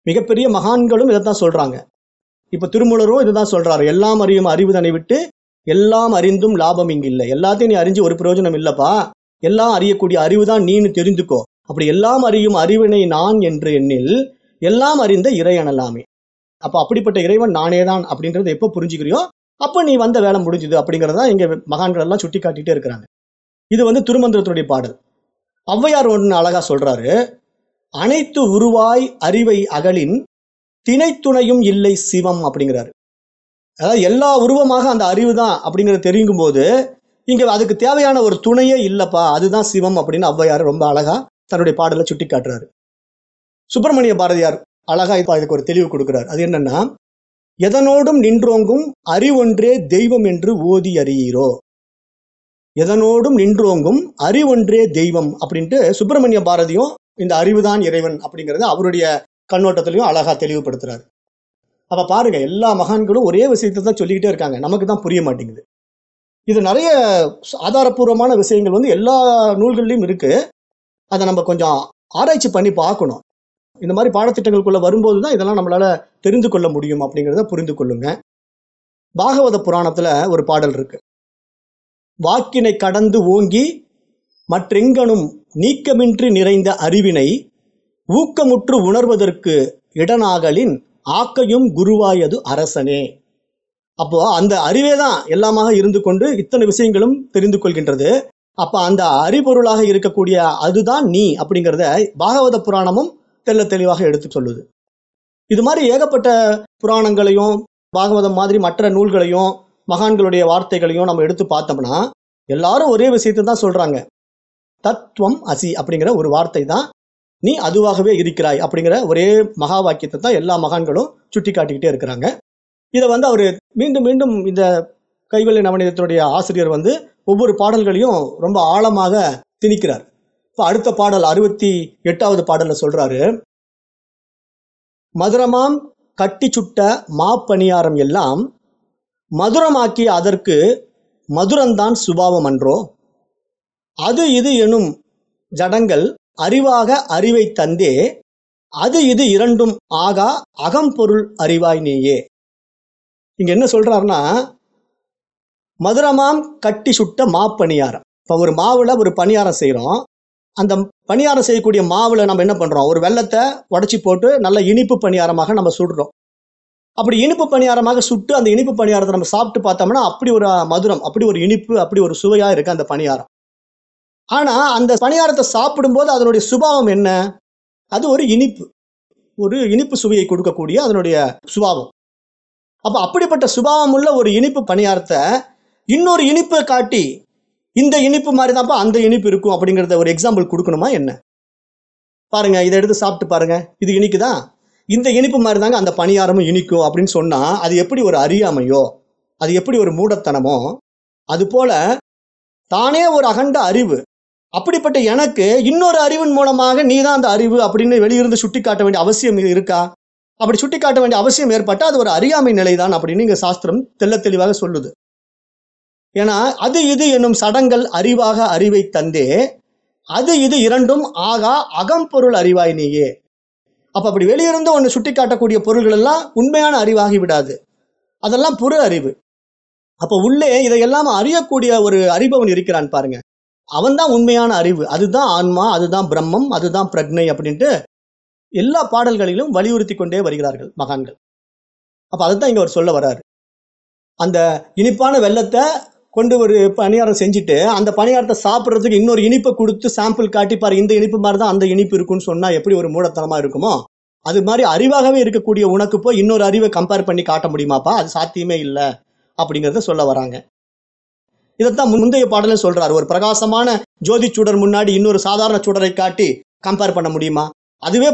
மிகப்பெரிய மகான்களும் இதை தான் சொல்றாங்க. இப்ப திருமூலரும் இதை தான் சொல்றாரு. எல்லாம் அறியும் அறிவுதனை விட்டு எல்லாம் அறிந்தும் லாபம் இங்கு இல்லை. எல்லாத்தையும் நீ அறிஞ்சு ஒரு பிரயோஜனம் இல்லப்பா. எல்லாம் அறியக்கூடிய அறிவு தான் நீன்னு தெரிந்துக்கோ அப்படி எல்லாம் அறியும் அறிவினை நான் என்று எண்ணில் எல்லாம் அறிந்த இறை எனலாமே அப்ப அப்படிப்பட்ட இறைவன் நானே தான் அப்படின்றத எப்ப புரிஞ்சுக்கிறியோ அப்ப நீ வந்த வேலை முடிஞ்சுது அப்படிங்கறத இங்க மகான்கள் எல்லாம் சுட்டி காட்டிட்டே இருக்கிறாங்க. இது வந்து திருமந்திரத்துடைய பாடல். ஔவையார் ஒன்று அழகா சொல்றாரு அனைத்து உருவாய் அறிவை அகலின் திணைத்துணையும் இல்லை சிவம் அப்படிங்கிறாரு. அதாவது எல்லா உருவமாக அந்த அறிவு தான் அப்படிங்கிறத தெரியும் போது இங்க அதுக்கு தேவையான ஒரு துணையே இல்லப்பா அதுதான் சிவம் அப்படின்னு ஔவையார் ரொம்ப அழகா தன்னுடைய பாடலை சுட்டி காட்டுறாரு சுப்பிரமணிய பாரதியார் அழகா இப்ப இதுக்கு ஒரு தெளிவு கொடுக்குறாரு. அது என்னன்னா எதனோடும் நின்றோங்கும் அறிவொன்றே தெய்வம் என்று ஓதி அறியீரோ எதனோடும் நின்றோங்கும் அறிவொன்றே தெய்வம் அப்படின்ட்டு சுப்பிரமணிய பாரதியும் இந்த அறிவுதான் இறைவன் அப்படிங்கிறத அவருடைய கண்ணோட்டத்திலையும் அழகா தெளிவுபடுத்துறாரு. அப்ப பாருங்க எல்லா மகான்களும் ஒரே விஷயத்தை தான் சொல்லிக்கிட்டே இருக்காங்க. நமக்கு தான் புரிய மாட்டேங்குது. இது நிறைய ஆதாரபூர்வமான விஷயங்கள் வந்து எல்லா நூல்கள்லையும் இருக்கு. அதை நம்ம கொஞ்சம் ஆராய்ச்சி பண்ணி பார்க்கணும். இந்த மாதிரி பாடத்திட்டங்களுக்குள்ள வரும்போது தான் இதெல்லாம் நம்மளால தெரிந்து கொள்ள முடியும் அப்படிங்கிறத புரிந்து கொள்ளுங்க. பாகவத புராணத்துல ஒரு பாடல் இருக்கு. வாக்கினை கடந்து ஓங்கி மற்றெங்கனும் நீக்கமின்றி நிறைந்த அறிவினை ஊக்கமுற்று உணர்வதற்கு இடனாகலின் ஆக்கையும் குருவாயது அரசனே. அப்போ அந்த அறிவே தான் எல்லாமாக இருந்து கொண்டு இத்தனை விஷயங்களும் தெரிந்து கொள்கின்றது. அப்போ அந்த அறிபொருளாக இருக்கக்கூடிய அதுதான் நீ அப்படிங்கிறத பாகவத புராணமும் தெல்ல தெளிவாக எடுத்து சொல்லுது. இது மாதிரி ஏகப்பட்ட புராணங்களையும் பாகவதம் மாதிரி மற்ற நூல்களையும் மகான்களுடைய வார்த்தைகளையும் நம்ம எடுத்து பார்த்தோம்னா எல்லாரும் ஒரே விஷயத்தை தான் சொல்றாங்க. தத்துவம் அசி அப்படிங்கிற ஒரு வார்த்தை தான் நீ அதுவாகவே இருக்கிறாய் அப்படிங்கிற ஒரே மகா வாக்கியத்தை தான் எல்லா மகான்களும் சுட்டி காட்டிக்கிட்டே இருக்கிறாங்க. இதை வந்து அவர் மீண்டும் மீண்டும் இந்த கைவல்லி நவநீதத்தினுடைய ஆசிரியர் வந்து ஒவ்வொரு பாடல்களையும் ரொம்ப ஆழமாக திணிக்கிறார். இப்போ அடுத்த பாடல் அறுபத்தி எட்டாவது பாடலில் சொல்றாரு மதுரமாம் கட்டி சுட்ட மாப்பணியாரம் எல்லாம் மதுரமாக்கி அதற்கு மதுரந்தான் சுபாவம் அன்றோ? அது இது எனும் ஜடங்கள் அறிவாக அறிவை தந்தே அது இது இரண்டும் ஆகா அகம்பொருள் அறிவாய் நீயே. இங்க என்ன சொல்றாருன்னா மதுரமாம் கட்டி சுட்ட மாப்பணியாரம் இப்போ ஒரு மாவுல ஒரு பணியாரம் செய்கிறோம் அந்த பணியாரம் செய்யக்கூடிய மாவுல நம்ம என்ன பண்றோம்? ஒரு வெள்ளத்தை உடச்சி போட்டு நல்ல இனிப்பு பணியாரமாக நம்ம சுடுறோம். அப்படி இனிப்பு பணியாரமாக சுட்டு அந்த இனிப்பு பணியாரத்தை நம்ம சாப்பிட்டு பார்த்தோம்னா அப்படி ஒரு மதுரம் அப்படி ஒரு இனிப்பு அப்படி ஒரு சுவையா இருக்கு அந்த பணியாரம். ஆனா அந்த பணியாரத்தை சாப்பிடும்போது அதனுடைய சுபாவம் என்ன? அது ஒரு இனிப்பு. ஒரு இனிப்பு சுவையை கொடுக்கக்கூடிய அதனுடைய சுபாவம். அப்ப அப்படிப்பட்ட சுபாவம் உள்ள ஒரு இனிப்பு பணியாரத்தை இன்னொரு இனிப்பை காட்டி இந்த இனிப்பு மாதிரி தான்ப்பா அந்த இனிப்பு இருக்கும் அப்படிங்கிறத ஒரு எக்ஸாம்பிள் கொடுக்கணுமா என்ன? பாருங்க இதை எடுத்து சாப்பிட்டு பாருங்க. இது இனிக்குதான் இந்த இனிப்பு மாதிரி தாங்க அந்த பணியாரமும் இனிக்கும் அப்படின்னு சொன்னால் அது எப்படி ஒரு அறியாமையோ அது எப்படி ஒரு மூடத்தனமோ அதுபோல தானே ஒரு அகண்ட அறிவு. அப்படிப்பட்ட எனக்கு இன்னொரு அறிவின் மூலமாக நீ தான் அந்த அறிவு அப்படின்னு வெளியிருந்து சுட்டி காட்ட வேண்டிய அவசியம் இருக்கா? அப்படி சுட்டி காட்ட வேண்டிய அவசியம் ஏற்பட்டா அது ஒரு அறியாமை நிலைதான் அப்படின்னு இங்கே சாஸ்திரம் தெல்ல தெளிவாக சொல்லுது. ஏன்னா அது இது என்னும் சடங்கள் அறிவாக அறிவை தந்தே அது இது இரண்டும் ஆகா அகம்பொருள் அறிவாய் நீயே. அப்போ அப்படி வெளியிருந்து ஒன்று சுட்டி காட்டக்கூடிய பொருள்கள் எல்லாம் உண்மையான அறிவாகி விடாது அதெல்லாம் புற அறிவு. அப்போ உள்ளே இதையெல்லாம் அறியக்கூடிய ஒரு அறிபவன் இருக்கிறான் பாருங்க. அவன் தான் உண்மையான அறிவு. அதுதான் ஆன்மா அதுதான் பிரம்மம் அதுதான் பிரக்னை அப்படின்ட்டு எல்லா பாடல்களிலும் வலியுறுத்தி கொண்டே வருகிறார்கள் மகான்கள். அப்ப அதுதான் இங்கே அவர் சொல்ல வர்றாரு. அந்த இனிப்பான வெள்ளத்தை கொண்டு ஒரு பணியாரம் செஞ்சுட்டு அந்த பணியாரத்தை சாப்பிட்றதுக்கு இன்னொரு இனிப்பை கொடுத்து சாம்பிள் காட்டி பாரு இந்த இனிப்பு மாதிரி தான் அந்த இனிப்பு இருக்குன்னு சொன்னால் எப்படி ஒரு மூடத்தனமாக இருக்குமோ அது மாதிரி அறிவாகவே இருக்கக்கூடிய உனக்கு போய் இன்னொரு அறிவை கம்பேர் பண்ணி காட்ட முடியுமாப்பா? அது சாத்தியமே இல்லை அப்படிங்கிறத சொல்ல வராங்க. இதைத்தான் முந்தைய பாடல சொல்றாரு. ஒரு பிரகாசமான ஜோதி சுடர் முன்னாடி இன்னொரு சாதாரண சுடரை காட்டி கம்பேர் பண்ண முடியுமா? அதுவே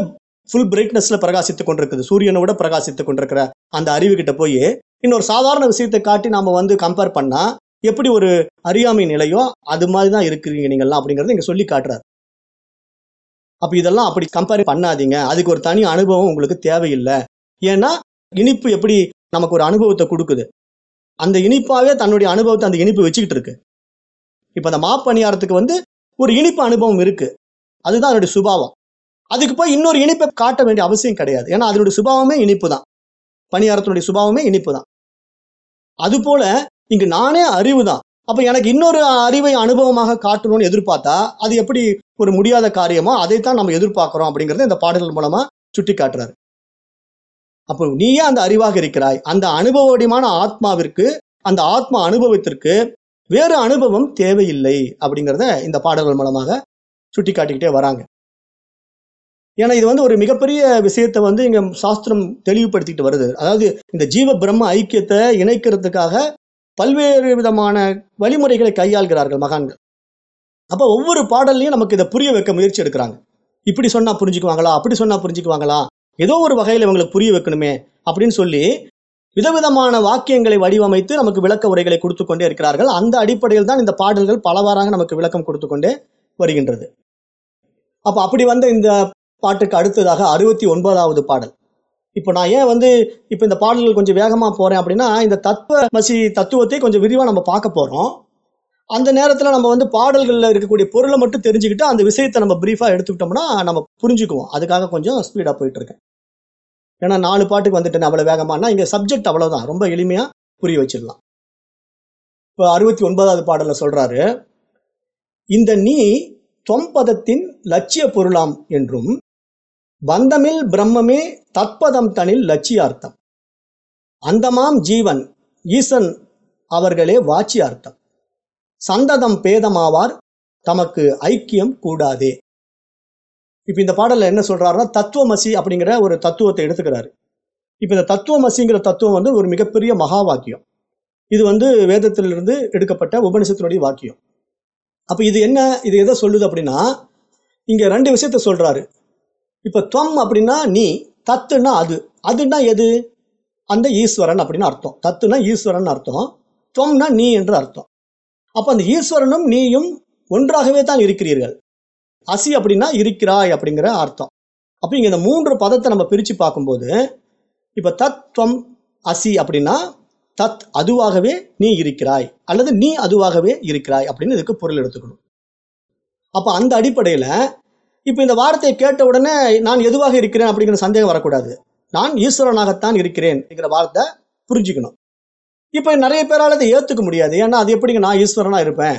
ஃபுல் பிரைட்னஸ்ல பிரகாசித்து கொண்டிருக்குது. சூரியனை விட பிரகாசித்து கொண்டிருக்கிற அந்த அறிவு கிட்ட போய் இன்னொரு சாதாரண விஷயத்தை காட்டி நாம வந்து கம்பேர் பண்ணா எப்படி ஒரு அறியாமை நிலையோ அது மாதிரி தான் இருக்கிறீங்க நீங்கள்லாம் அப்படிங்கறத இங்கே சொல்லி காட்டுறாரு. அப்போ இதெல்லாம் அப்படி கம்பேர் பண்ணாதீங்க. அதுக்கு ஒரு தனி அனுபவம் உங்களுக்கு தேவையில்லை. ஏன்னா இனிப்பு எப்படி நமக்கு ஒரு அனுபவத்தை கொடுக்குது? அந்த இனிப்பாவே தன்னுடைய அனுபவத்தை அந்த இனிப்பு வச்சுக்கிட்டு இருக்கு. இப்போ அந்த மாப்பணியாரத்துக்கு வந்து ஒரு இனிப்பு அனுபவம் இருக்கு. அதுதான் அதனுடைய சுபாவம். அதுக்கு போய் இன்னொரு இனிப்பை காட்ட வேண்டிய அவசியம் கிடையாது. ஏன்னா அதனுடைய சுபாவமே இனிப்பு தான். பணியாரத்தினுடைய சுபாவமே இனிப்பு தான். அதுபோல இங்கு நானே அறிவு தான் அப்ப எனக்கு இன்னொரு அறிவை அனுபவமாக காட்டணும்னு எதிர்பார்த்தா அது எப்படி ஒரு முடியாத காரியமோ அதைத்தான் நம்ம எதிர்பார்க்கிறோம் அப்படிங்கறத இந்த பாடல்கள் மூலமா சுட்டி காட்டுறாரு அப்போ நீயே அந்த அறிவாக இருக்கிறாய். அந்த அனுபவடிமான ஆத்மாவிற்கு அந்த ஆத்மா அனுபவத்திற்கு வேறு அனுபவம் தேவையில்லை அப்படிங்கிறத இந்த பாடல்கள் மூலமாக சுட்டி காட்டிக்கிட்டே வராங்க. ஏன்னா இது வந்து ஒரு மிகப்பெரிய விஷயத்தை வந்து இங்கே சாஸ்திரம் தெளிவுபடுத்திக்கிட்டு வருது. அதாவது இந்த ஜீவ பிரம்ம ஐக்கியத்தை இணைக்கிறதுக்காக பல்வேறு விதமான வழிமுறைகளை கையாள்கிறார்கள் மகான்கள். அப்போ ஒவ்வொரு பாடல்லையும் நமக்கு இதை புரிய வைக்க முயற்சி எடுக்கிறாங்க. இப்படி சொன்னா புரிஞ்சுக்குவாங்களா? அப்படி சொன்னா புரிஞ்சுக்குவாங்களா? ஏதோ ஒரு வகையில் இவங்களுக்கு புரிய வைக்கணுமே அப்படின்னு சொல்லி விதவிதமான வாக்கியங்களை வடிவமைத்து நமக்கு விளக்க உரைகளை கொடுத்து கொண்டே இருக்கிறார்கள். அந்த அடிப்படையில் தான் இந்த பாடல்கள் பலவாறாக நமக்கு விளக்கம் கொடுத்து கொண்டே வருகின்றது. அப்போ அப்படி வந்த இந்த பாட்டுக்கு அடுத்ததாக அறுபத்தி ஒன்பதாவது பாடல். இப்போ நான் ஏன் வந்து இப்போ இந்த பாடல்கள் கொஞ்சம் வேகமாக போகிறேன் அப்படின்னா இந்த தத்துவமசி தத்துவத்தை கொஞ்சம் விரிவாக நம்ம பார்க்க போகிறோம் அந்த நேரத்தில் நம்ம வந்து பாடல்களில் இருக்கக்கூடிய பொருளை மட்டும் தெரிஞ்சுக்கிட்டு அந்த விஷயத்தை நம்ம ப்ரீஃபாக எடுத்துக்கிட்டோம்னா நம்ம புரிஞ்சுக்குவோம். அதுக்காக கொஞ்சம் ஸ்பீடாக போயிட்டுருக்கேன் ஏன்னா நாலு பாட்டுக்கு வந்துட்டேன் அவ்வளோ வேகமானா இங்கே சப்ஜெக்ட் அவ்வளோதான் ரொம்ப எளிமையாக புரிய வச்சிடலாம். இப்போ அறுபத்தி ஒன்பதாவது பாடலில் சொல்கிறாரு இந்த நீ தொம்பதத்தின் லட்சிய பொருளாம் என்றும் பந்தமில் பிரம்மமே தத்பதம் தனில் லட்சியார்த்தம். அந்தமாம் ஜீவன் ஈசன் அவர்களே வாச்சியார்த்தம். சந்ததம் பேதமாவார் தமக்கு ஐக்கியம் கூடாதே. இப்ப இந்த பாடலில் என்ன சொல்றாருன்னா தத்துவமசி அப்படிங்கிற ஒரு தத்துவத்தை எடுத்துக்கிறாரு. இப்ப இந்த தத்துவமசிங்கிற தத்துவம் வந்து ஒரு மிகப்பெரிய மகா வாக்கியம் இது வந்து வேதத்திலிருந்து எடுக்கப்பட்ட உபனிஷத்தினுடைய வாக்கியம். அப்ப இது என்ன இது எதை சொல்லுது அப்படின்னா இங்க ரெண்டு விஷயத்த சொல்றாரு. இப்போ துவம் அப்படின்னா நீ தத்துனா அது. அதுனா எது? அந்த ஈஸ்வரன் அப்படின்னு அர்த்தம். தத்துனா ஈஸ்வரன் அர்த்தம். துவம்னா நீ என்று அர்த்தம். அப்போ அந்த ஈஸ்வரனும் நீயும் ஒன்றாகவே தான் இருக்கிறீர்கள். அசி அப்படின்னா இருக்கிறாய் அப்படிங்கிற அர்த்தம். அப்போ இங்கே இந்த மூன்று பதத்தை நம்ம பிரித்து பார்க்கும்போது இப்போ தத்துவம் அசி அப்படின்னா தத் அதுவாகவே நீ இருக்கிறாய் அல்லது நீ அதுவாகவே இருக்கிறாய் அப்படின்னு இதுக்கு பொருள் எடுத்துக்கணும். அப்போ அந்த அடிப்படையில் இப்ப இந்த வார்த்தையை கேட்ட உடனே நான் எதுவாக இருக்கிறேன் அப்படிங்கிற சந்தேகம் வரக்கூடாது. நான் ஈஸ்வரனாகத்தான் இருக்கிறேன் அப்படிங்கிற வார்த்தை புரிஞ்சுக்கணும். இப்போ நிறைய பேரால அதை ஏத்துக்க முடியாது. ஏன்னா அது எப்படிங்க நான் ஈஸ்வரனா இருப்பேன்?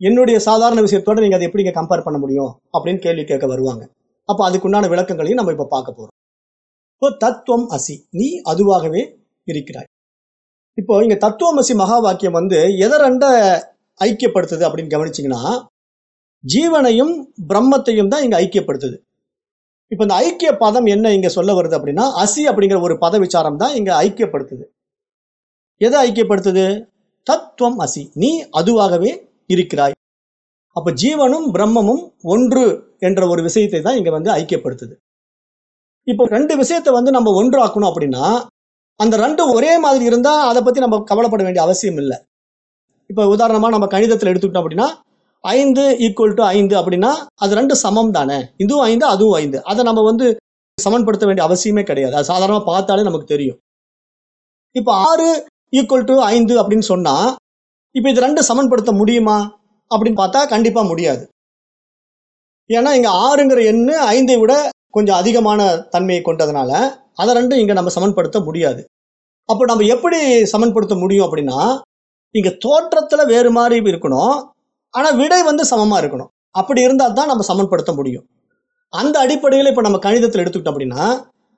என்னுடைய சாதாரண விஷயத்தோட நீங்க அதை எப்படிங்க கம்பேர் பண்ண முடியும்? அப்படின்னு கேள்வி கேட்க வருவாங்க. அப்போ அதுக்குண்டான விளக்கங்களையும் நம்ம இப்போ பார்க்க போறோம். இப்போ தத்துவம் அசி. நீ அதுவாகவே இருக்கிறாய். இப்போ இங்க அசி மகா வாக்கியம் வந்து எதை ரெண்ட ஐக்கியப்படுத்துது அப்படின்னு கவனிச்சீங்கன்னா ஜீவனையும் பிரம்மத்தையும் தான் இங்க ஐக்கியப்படுத்துது. இப்போ இந்த ஐக்கிய பதம் என்ன இங்க சொல்ல வருது அப்படின்னா அசி அப்படிங்கிற ஒரு பத விசாரம் தான் இங்க ஐக்கியப்படுத்துது. எதை ஐக்கியப்படுத்துது? தத்துவம் அசி. நீ அதுவாகவே இருக்கிறாய். அப்ப ஜீவனும் பிரம்மமும் ஒன்று என்ற ஒரு விஷயத்தை தான் இங்க வந்து ஐக்கியப்படுத்துது. இப்போ ரெண்டு விஷயத்தை வந்து நம்ம ஒன்றாக்கணும் அப்படின்னா அந்த ரெண்டு ஒரே மாதிரி இருந்தா அதை பத்தி நம்ம கவலைப்பட வேண்டிய அவசியம் இல்லை. இப்போ உதாரணமா நம்ம கணிதத்தில் எடுத்துக்கிட்டோம் அப்படின்னா ஐந்து ஈக்குவல் டு ஐந்து அப்படின்னா அது ரெண்டு சமம் தானே. இதுவும் ஐந்து அதுவும் ஐந்து. அதை நம்ம வந்து சமன்படுத்த வேண்டிய அவசியமே கிடையாது. அது சாதாரணமாக பார்த்தாலே நமக்கு தெரியும். இப்போ ஆறு ஈக்குவல் டு ஐந்து அப்படின்னு சொன்னால் இப்போ இது ரெண்டு சமன்படுத்த முடியுமா? அப்படின்னு பார்த்தா கண்டிப்பாக முடியாது. ஏன்னா இங்கே ஆறுங்கிற எண்ணு ஐந்தை விட கொஞ்சம் அதிகமான தன்மையை கொண்டதுனால அதை ரெண்டும் இங்கே நம்ம சமன்படுத்த முடியாது. அப்போ நம்ம எப்படி சமன்படுத்த முடியும் அப்படின்னா இங்கே தோற்றத்தில் வேறு மாதிரி இருக்கணும். ஆனால் விடை வந்து சமமாக இருக்கணும். அப்படி இருந்தால் தான் நம்ம சமன்படுத்த முடியும். அந்த அடிப்படையில் இப்போ நம்ம கணிதத்தில் எடுத்துக்கிட்டோம் அப்படின்னா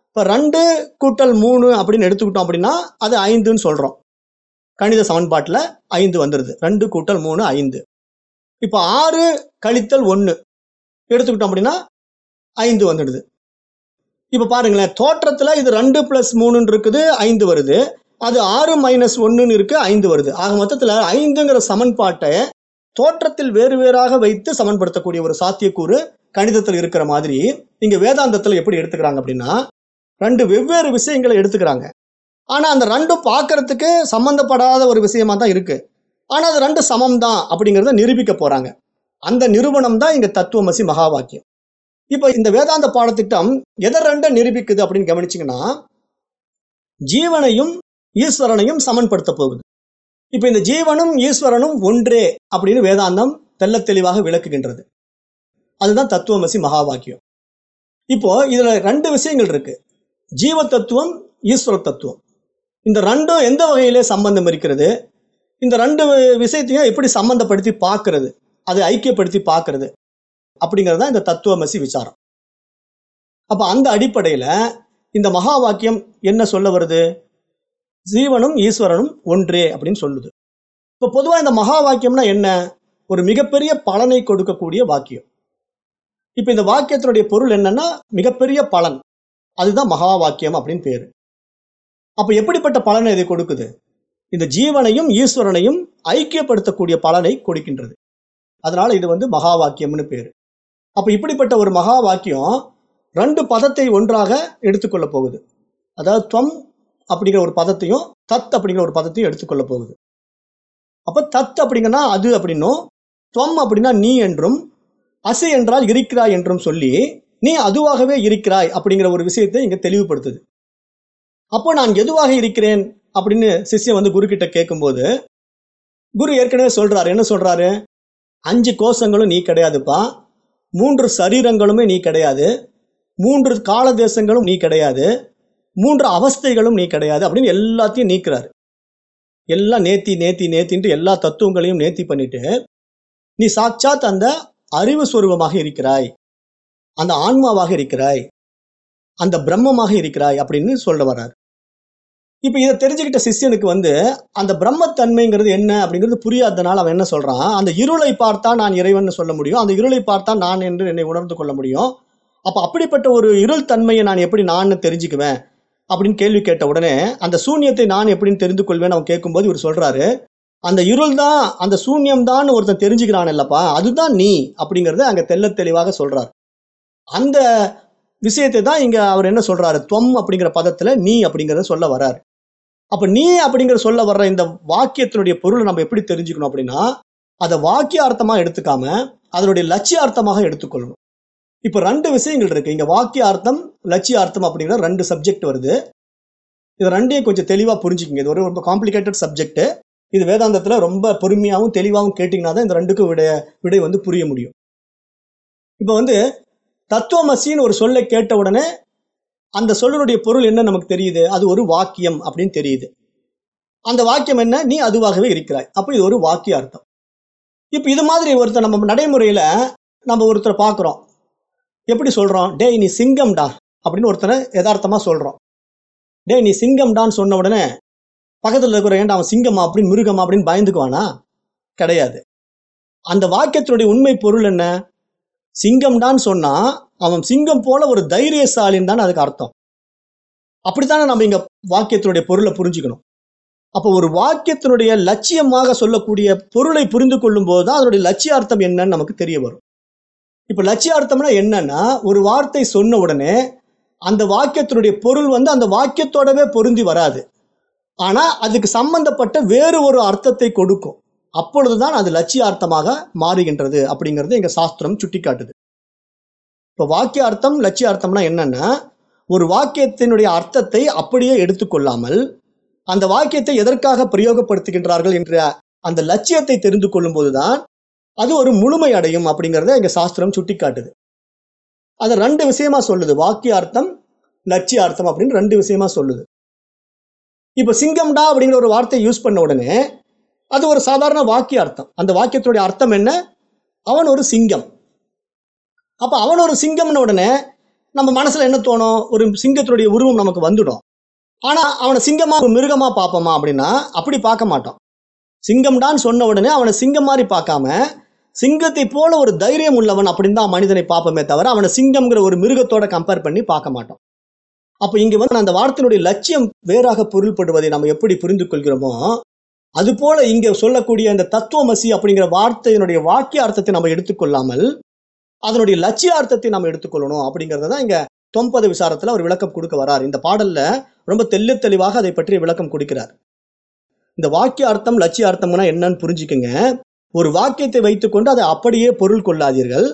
இப்போ ரெண்டு கூட்டல் மூணு அப்படின்னு எடுத்துக்கிட்டோம் அப்படின்னா அது ஐந்துன்னு சொல்கிறோம் கணித சமன்பாட்டில் ஐந்து வந்துடுது ரெண்டு கூட்டல் மூணு ஐந்து. இப்போ ஆறு கழித்தல் ஒன்று எடுத்துக்கிட்டோம் அப்படின்னா ஐந்து வந்துடுது. இப்போ பாருங்களேன் தோற்றத்தில் இது ரெண்டு ப்ளஸ் மூணுன்னு இருக்குது ஐந்து வருது. அது ஆறு மைனஸ் ஒன்றுன்னு இருக்குது ஐந்து வருது. ஆக மொத்தத்தில் ஐந்துங்கிற சமன்பாட்டை தோற்றத்தில் வேறு வேறாக வைத்து சமன்படுத்தக்கூடிய ஒரு சாத்தியக்கூறு கணிதத்தில் இருக்கிற மாதிரி இங்க வேதாந்தத்துல எப்படி எடுத்துக்கிறாங்க அப்படின்னா ரெண்டு வெவ்வேறு விஷயங்களை எடுத்துக்கிறாங்க. ஆனா அந்த ரெண்டும் பார்க்கறதுக்கு சம்பந்தப்படாத ஒரு விஷயமா தான் இருக்கு. ஆனா அது ரெண்டு சமம் தான் அப்படிங்கிறத நிரூபிக்க போறாங்க. அந்த நிரூபணம் தான் இங்க தத்துவமசி மகா வாக்கியம் இப்போ இந்த வேதாந்த பாடத்திட்டம் எதை ரெண்டை நிரூபிக்குது அப்படின்னு கவனிச்சீங்கன்னா ஜீவனையும் ஈஸ்வரனையும் சமன்படுத்த போகுது. இப்ப இந்த ஜீவனும் ஈஸ்வரனும் ஒன்றே அப்படின்னு வேதாந்தம் தெல்ல தெளிவாக விளக்குகின்றது. அதுதான் தத்துவமசி மகா வாக்கியம் இப்போ இதுல ரெண்டு விஷயங்கள் இருக்கு. ஜீவ தத்துவம் ஈஸ்வர தத்துவம் இந்த ரெண்டும் எந்த வகையிலே சம்பந்தம் இருக்கிறது? இந்த ரெண்டு விஷயத்தையும் எப்படி சம்பந்தப்படுத்தி பார்க்கறது? அதை ஐக்கியப்படுத்தி பார்க்கறது? அப்படிங்கிறது தான் இந்த தத்துவமசி விசாரம். அப்போ அந்த அடிப்படையில் இந்த மகா வாக்கியம் என்ன சொல்ல வருது? ஜீவனும் ஈஸ்வரனும் ஒன்றே அப்படின்னு சொல்லுது. இப்போ பொதுவா இந்த மகா வாக்கியம்னா என்ன? ஒரு மிகப்பெரிய பலனை கொடுக்கக்கூடிய வாக்கியம். இப்ப இந்த வாக்கியத்தினுடைய பொருள் என்னன்னா மிகப்பெரிய பலன். அதுதான் மகா வாக்கியம் அப்படின்னு பேரு. அப்போ எப்படிப்பட்ட பலனை இது கொடுக்குது? இந்த ஜீவனையும் ஈஸ்வரனையும் ஐக்கியப்படுத்தக்கூடிய பலனை கொடுக்கின்றது. அதனால இது வந்து மகா வாக்கியம்னு பேரு. அப்போ இப்படிப்பட்ட ஒரு மகா வாக்கியம் ரெண்டு பதத்தை ஒன்றாக எடுத்துக்கொள்ள போகுது. அதாவது துவம் அப்படிங்கிற ஒரு பதத்தையும் தத் அப்படிங்கிற ஒரு பதத்தையும் எடுத்துக்கொள்ள போகுது. அப்போ தத் அப்படிங்கன்னா அது அப்படின்னும் துவம் அப்படின்னா நீ என்றும் அசு என்றால் இருக்கிறாய் என்றும் சொல்லி நீ அதுவாகவே இருக்கிறாய் அப்படிங்கிற ஒரு விஷயத்தை இங்கே தெளிவுபடுத்துது. அப்போ நான் எதுவாக இருக்கிறேன் அப்படின்னு சிஷ்யன் வந்து குரு கிட்ட கேட்கும்போது குரு ஏற்கனவே சொல்றாரு. என்ன சொல்றாரு? அஞ்சு கோஷங்களும் நீ கிடையாதுப்பா. மூன்று சரீரங்களுமே நீ கிடையாது. மூன்று கால தேசங்களும் நீ கிடையாது. மூன்று அவஸ்தைகளும் நீ கிடையாது அப்படின்னு எல்லாத்தையும் நீக்கிறாரு. எல்லாம் நேத்தி நேத்தி நேத்தின்ட்டு எல்லா தத்துவங்களையும் நேத்தி பண்ணிட்டு நீ சாட்சாத் அந்த அறிவு சுரூபமாக இருக்கிறாய். அந்த ஆன்மாவாக இருக்கிறாய். அந்த பிரம்மமாக இருக்கிறாய் அப்படின்னு சொல்ல வர்றார். இப்போ இதை தெரிஞ்சுக்கிட்ட சிஷ்யனுக்கு வந்து அந்த பிரம்மத்தன்மைங்கிறது என்ன அப்படிங்கிறது புரியாததுனால அவன் என்ன சொல்றான்? அந்த இருளை பார்த்தா நான் இறைவன் சொல்ல முடியும். அந்த இருளை பார்த்தா நான் என்று என்னை உணர்ந்து கொள்ள முடியும். அப்போ அப்படிப்பட்ட ஒரு இருள் தன்மையை நான் எப்படி நான் தெரிஞ்சுக்குவேன்? அப்படின்னு கேள்வி கேட்ட உடனே அந்த சூன்யத்தை நான் எப்படின்னு தெரிந்து கொள்வேன் அவன் கேட்கும்போது இவர் சொல்றாரு அந்த இருள் தான் அந்த சூன்யம் தான் ஒருத்தன் தெரிஞ்சுக்கிறான் இல்லப்பா அதுதான் நீ அப்படிங்கிறத அங்க தெள்ளத் தெளிவாக சொல்றார். அந்த விஷயத்தை தான் இங்க அவர் என்ன சொல்றாரு துவம் அப்படிங்கிற பதத்துல நீ அப்படிங்கிறத சொல்ல வர்றாரு அப்ப நீ அப்படிங்கிற சொல்ல வர்ற இந்த வாக்கியத்தினுடைய பொருளை நம்ம எப்படி தெரிஞ்சுக்கணும் அப்படின்னா அதை வாக்கியார்த்தமா எடுத்துக்காம அதனுடைய லட்சியார்த்தமாக எடுத்துக்கொள்ளணும். இப்போ ரெண்டு விஷயங்கள் இருக்கு. இங்க லட்சிய அர்த்தம் அப்படிங்கிற ரெண்டு சப்ஜெக்ட் வருது. இது ரெண்டையும் கொஞ்சம் தெளிவா புரிஞ்சுக்கங்க. இது ஒரு ரொம்ப காம்ப்ளிகேட்டட் சப்ஜெக்ட் இது வேதாந்தத்துல ரொம்ப பொறுமையாகவும் தெளிவாகவும் கேட்டீங்கன்னா தான் இந்த ரெண்டுக்கும் விடை விடை வந்து புரிய முடியும். இப்போ வந்து தத்துவமசின்னு ஒரு சொல்லை கேட்ட உடனே அந்த சொல்லனுடைய பொருள் என்ன நமக்கு தெரியுது? அது ஒரு வாக்கியம் அப்படின்னு தெரியுது. அந்த வாக்கியம் என்ன? நீ அதுவாகவே இருக்கிறாய். அப்போ இது ஒரு வாக்கிய அர்த்தம் இப்போ இது மாதிரி ஒருத்தர் நம்ம நடைமுறையில நம்ம ஒருத்தரை பார்க்குறோம். எப்படி சொல்றோம் டேய் நீ சிங்கம்டா அப்படின்னு ஒருத்தனை யதார்த்தமா சொல்றோம் டேய் நீ சிங்கம்டான்னு சொன்ன உடனே பக்கத்துல இருக்கிற ஏன்டா அவன் சிங்கமா அப்படின்னு மிருகமா அப்படின்னு பயந்துக்குவானா? கிடையாது. அந்த வாக்கியத்தினுடைய உண்மை பொருள் என்ன? சிங்கம்டான்னு சொன்னா அவன் சிங்கம் போல ஒரு தைரியசாலின்னு தான் அதுக்கு அர்த்தம். அப்படித்தானே நம்ம இங்க வாக்கியத்தினுடைய பொருளை புரிஞ்சுக்கணும். அப்போ ஒரு வாக்கியத்தினுடைய லட்சியமாக சொல்லக்கூடிய பொருளை புரிந்து கொள்ளும் போது தான் அதனுடைய லட்சியார்த்தம் என்னன்னு நமக்கு தெரிய வரும். இப்போ லட்சியார்த்தம்னா என்னன்னா ஒரு வார்த்தை சொன்ன உடனே அந்த வாக்கியத்தினுடைய பொருள் வந்து அந்த வாக்கியத்தோடவே பொருந்தி வராது. ஆனால் அதுக்கு சம்பந்தப்பட்ட வேறு ஒரு அர்த்தத்தை கொடுக்கும். அப்பொழுதுதான் அது லட்சியார்த்தமாக மாறுகின்றது அப்படிங்கிறது எங்கள் சாஸ்திரம் சுட்டிக்காட்டுது. இப்போ வாக்கிய அர்த்தம் லட்சிய அர்த்தம்னா ஒரு வாக்கியத்தினுடைய அர்த்தத்தை அப்படியே எடுத்துக்கொள்ளாமல் அந்த வாக்கியத்தை எதற்காக பிரயோகப்படுத்துகின்றார்கள் என்ற அந்த லட்சியத்தை தெரிந்து கொள்ளும்போது தான் அது ஒரு முழுமை அடையும் அப்படிங்கிறத எங்க சாஸ்திரம் சுட்டிக்காட்டுது. அதை ரெண்டு விஷயமா சொல்லுது. வாக்கியார்த்தம் லட்சியார்த்தம் லட்சிய அர்த்தம் அப்படின்னு ரெண்டு விஷயமா சொல்லுது. இப்போ சிங்கம்டா அப்படிங்கிற ஒரு வார்த்தையை யூஸ் பண்ண உடனே அது ஒரு சாதாரண வாக்கிய அர்த்தம் அந்த வாக்கியத்துடைய அர்த்தம் என்ன? அவன் ஒரு சிங்கம். அப்போ அவன் ஒரு சிங்கம்னு உடனே நம்ம மனசுல என்ன தோணும்? ஒரு சிங்கத்தினுடைய உருவம் நமக்கு வந்துடும். ஆனால் அவனை சிங்கமாக ஒரு மிருகமாக பார்ப்போமா அப்படின்னா அப்படி பார்க்க மாட்டோம். சிங்கம்டான்னு சொன்ன உடனே அவனை சிங்கம் மாதிரி பார்க்காம சிங்கத்தை போல ஒரு தைரியம் உள்ளவன் அப்படின்னு தான் மனிதனை பார்ப்போமே தவிர அவனை சிங்கம்ங்கிற ஒரு மிருகத்தோட கம்பேர் பண்ணி பார்க்க மாட்டோம். அப்ப இங்க வந்து அந்த வார்த்தையினுடைய லட்சியம் வேறாக பொருள்படுவதை நம்ம எப்படி புரிந்து கொள்கிறோமோ அது போல இங்க சொல்லக்கூடிய அந்த தத்துவமசி அப்படிங்கிற வார்த்தையினுடைய வாக்கிய அர்த்தத்தை நம்ம எடுத்துக்கொள்ளாமல் அதனுடைய லட்சிய அர்த்தத்தை நம்ம எடுத்துக்கொள்ளணும் அப்படிங்கறத தான் இங்க தொம்பது விசாரத்துல அவர் விளக்கம் கொடுக்க வரார். இந்த பாடல்ல ரொம்ப தெல்ல தெளிவாக அதை பற்றி விளக்கம் கொடுக்கிறார். இந்த வாக்கிய அர்த்தம் லட்சிய அர்த்தம்னா என்னன்னு புரிஞ்சுக்குங்க. ஒரு வாக்கியத்தை வைத்துக்கொண்டு அதை அப்படியே பொருள் கொள்ளாதீர்கள்.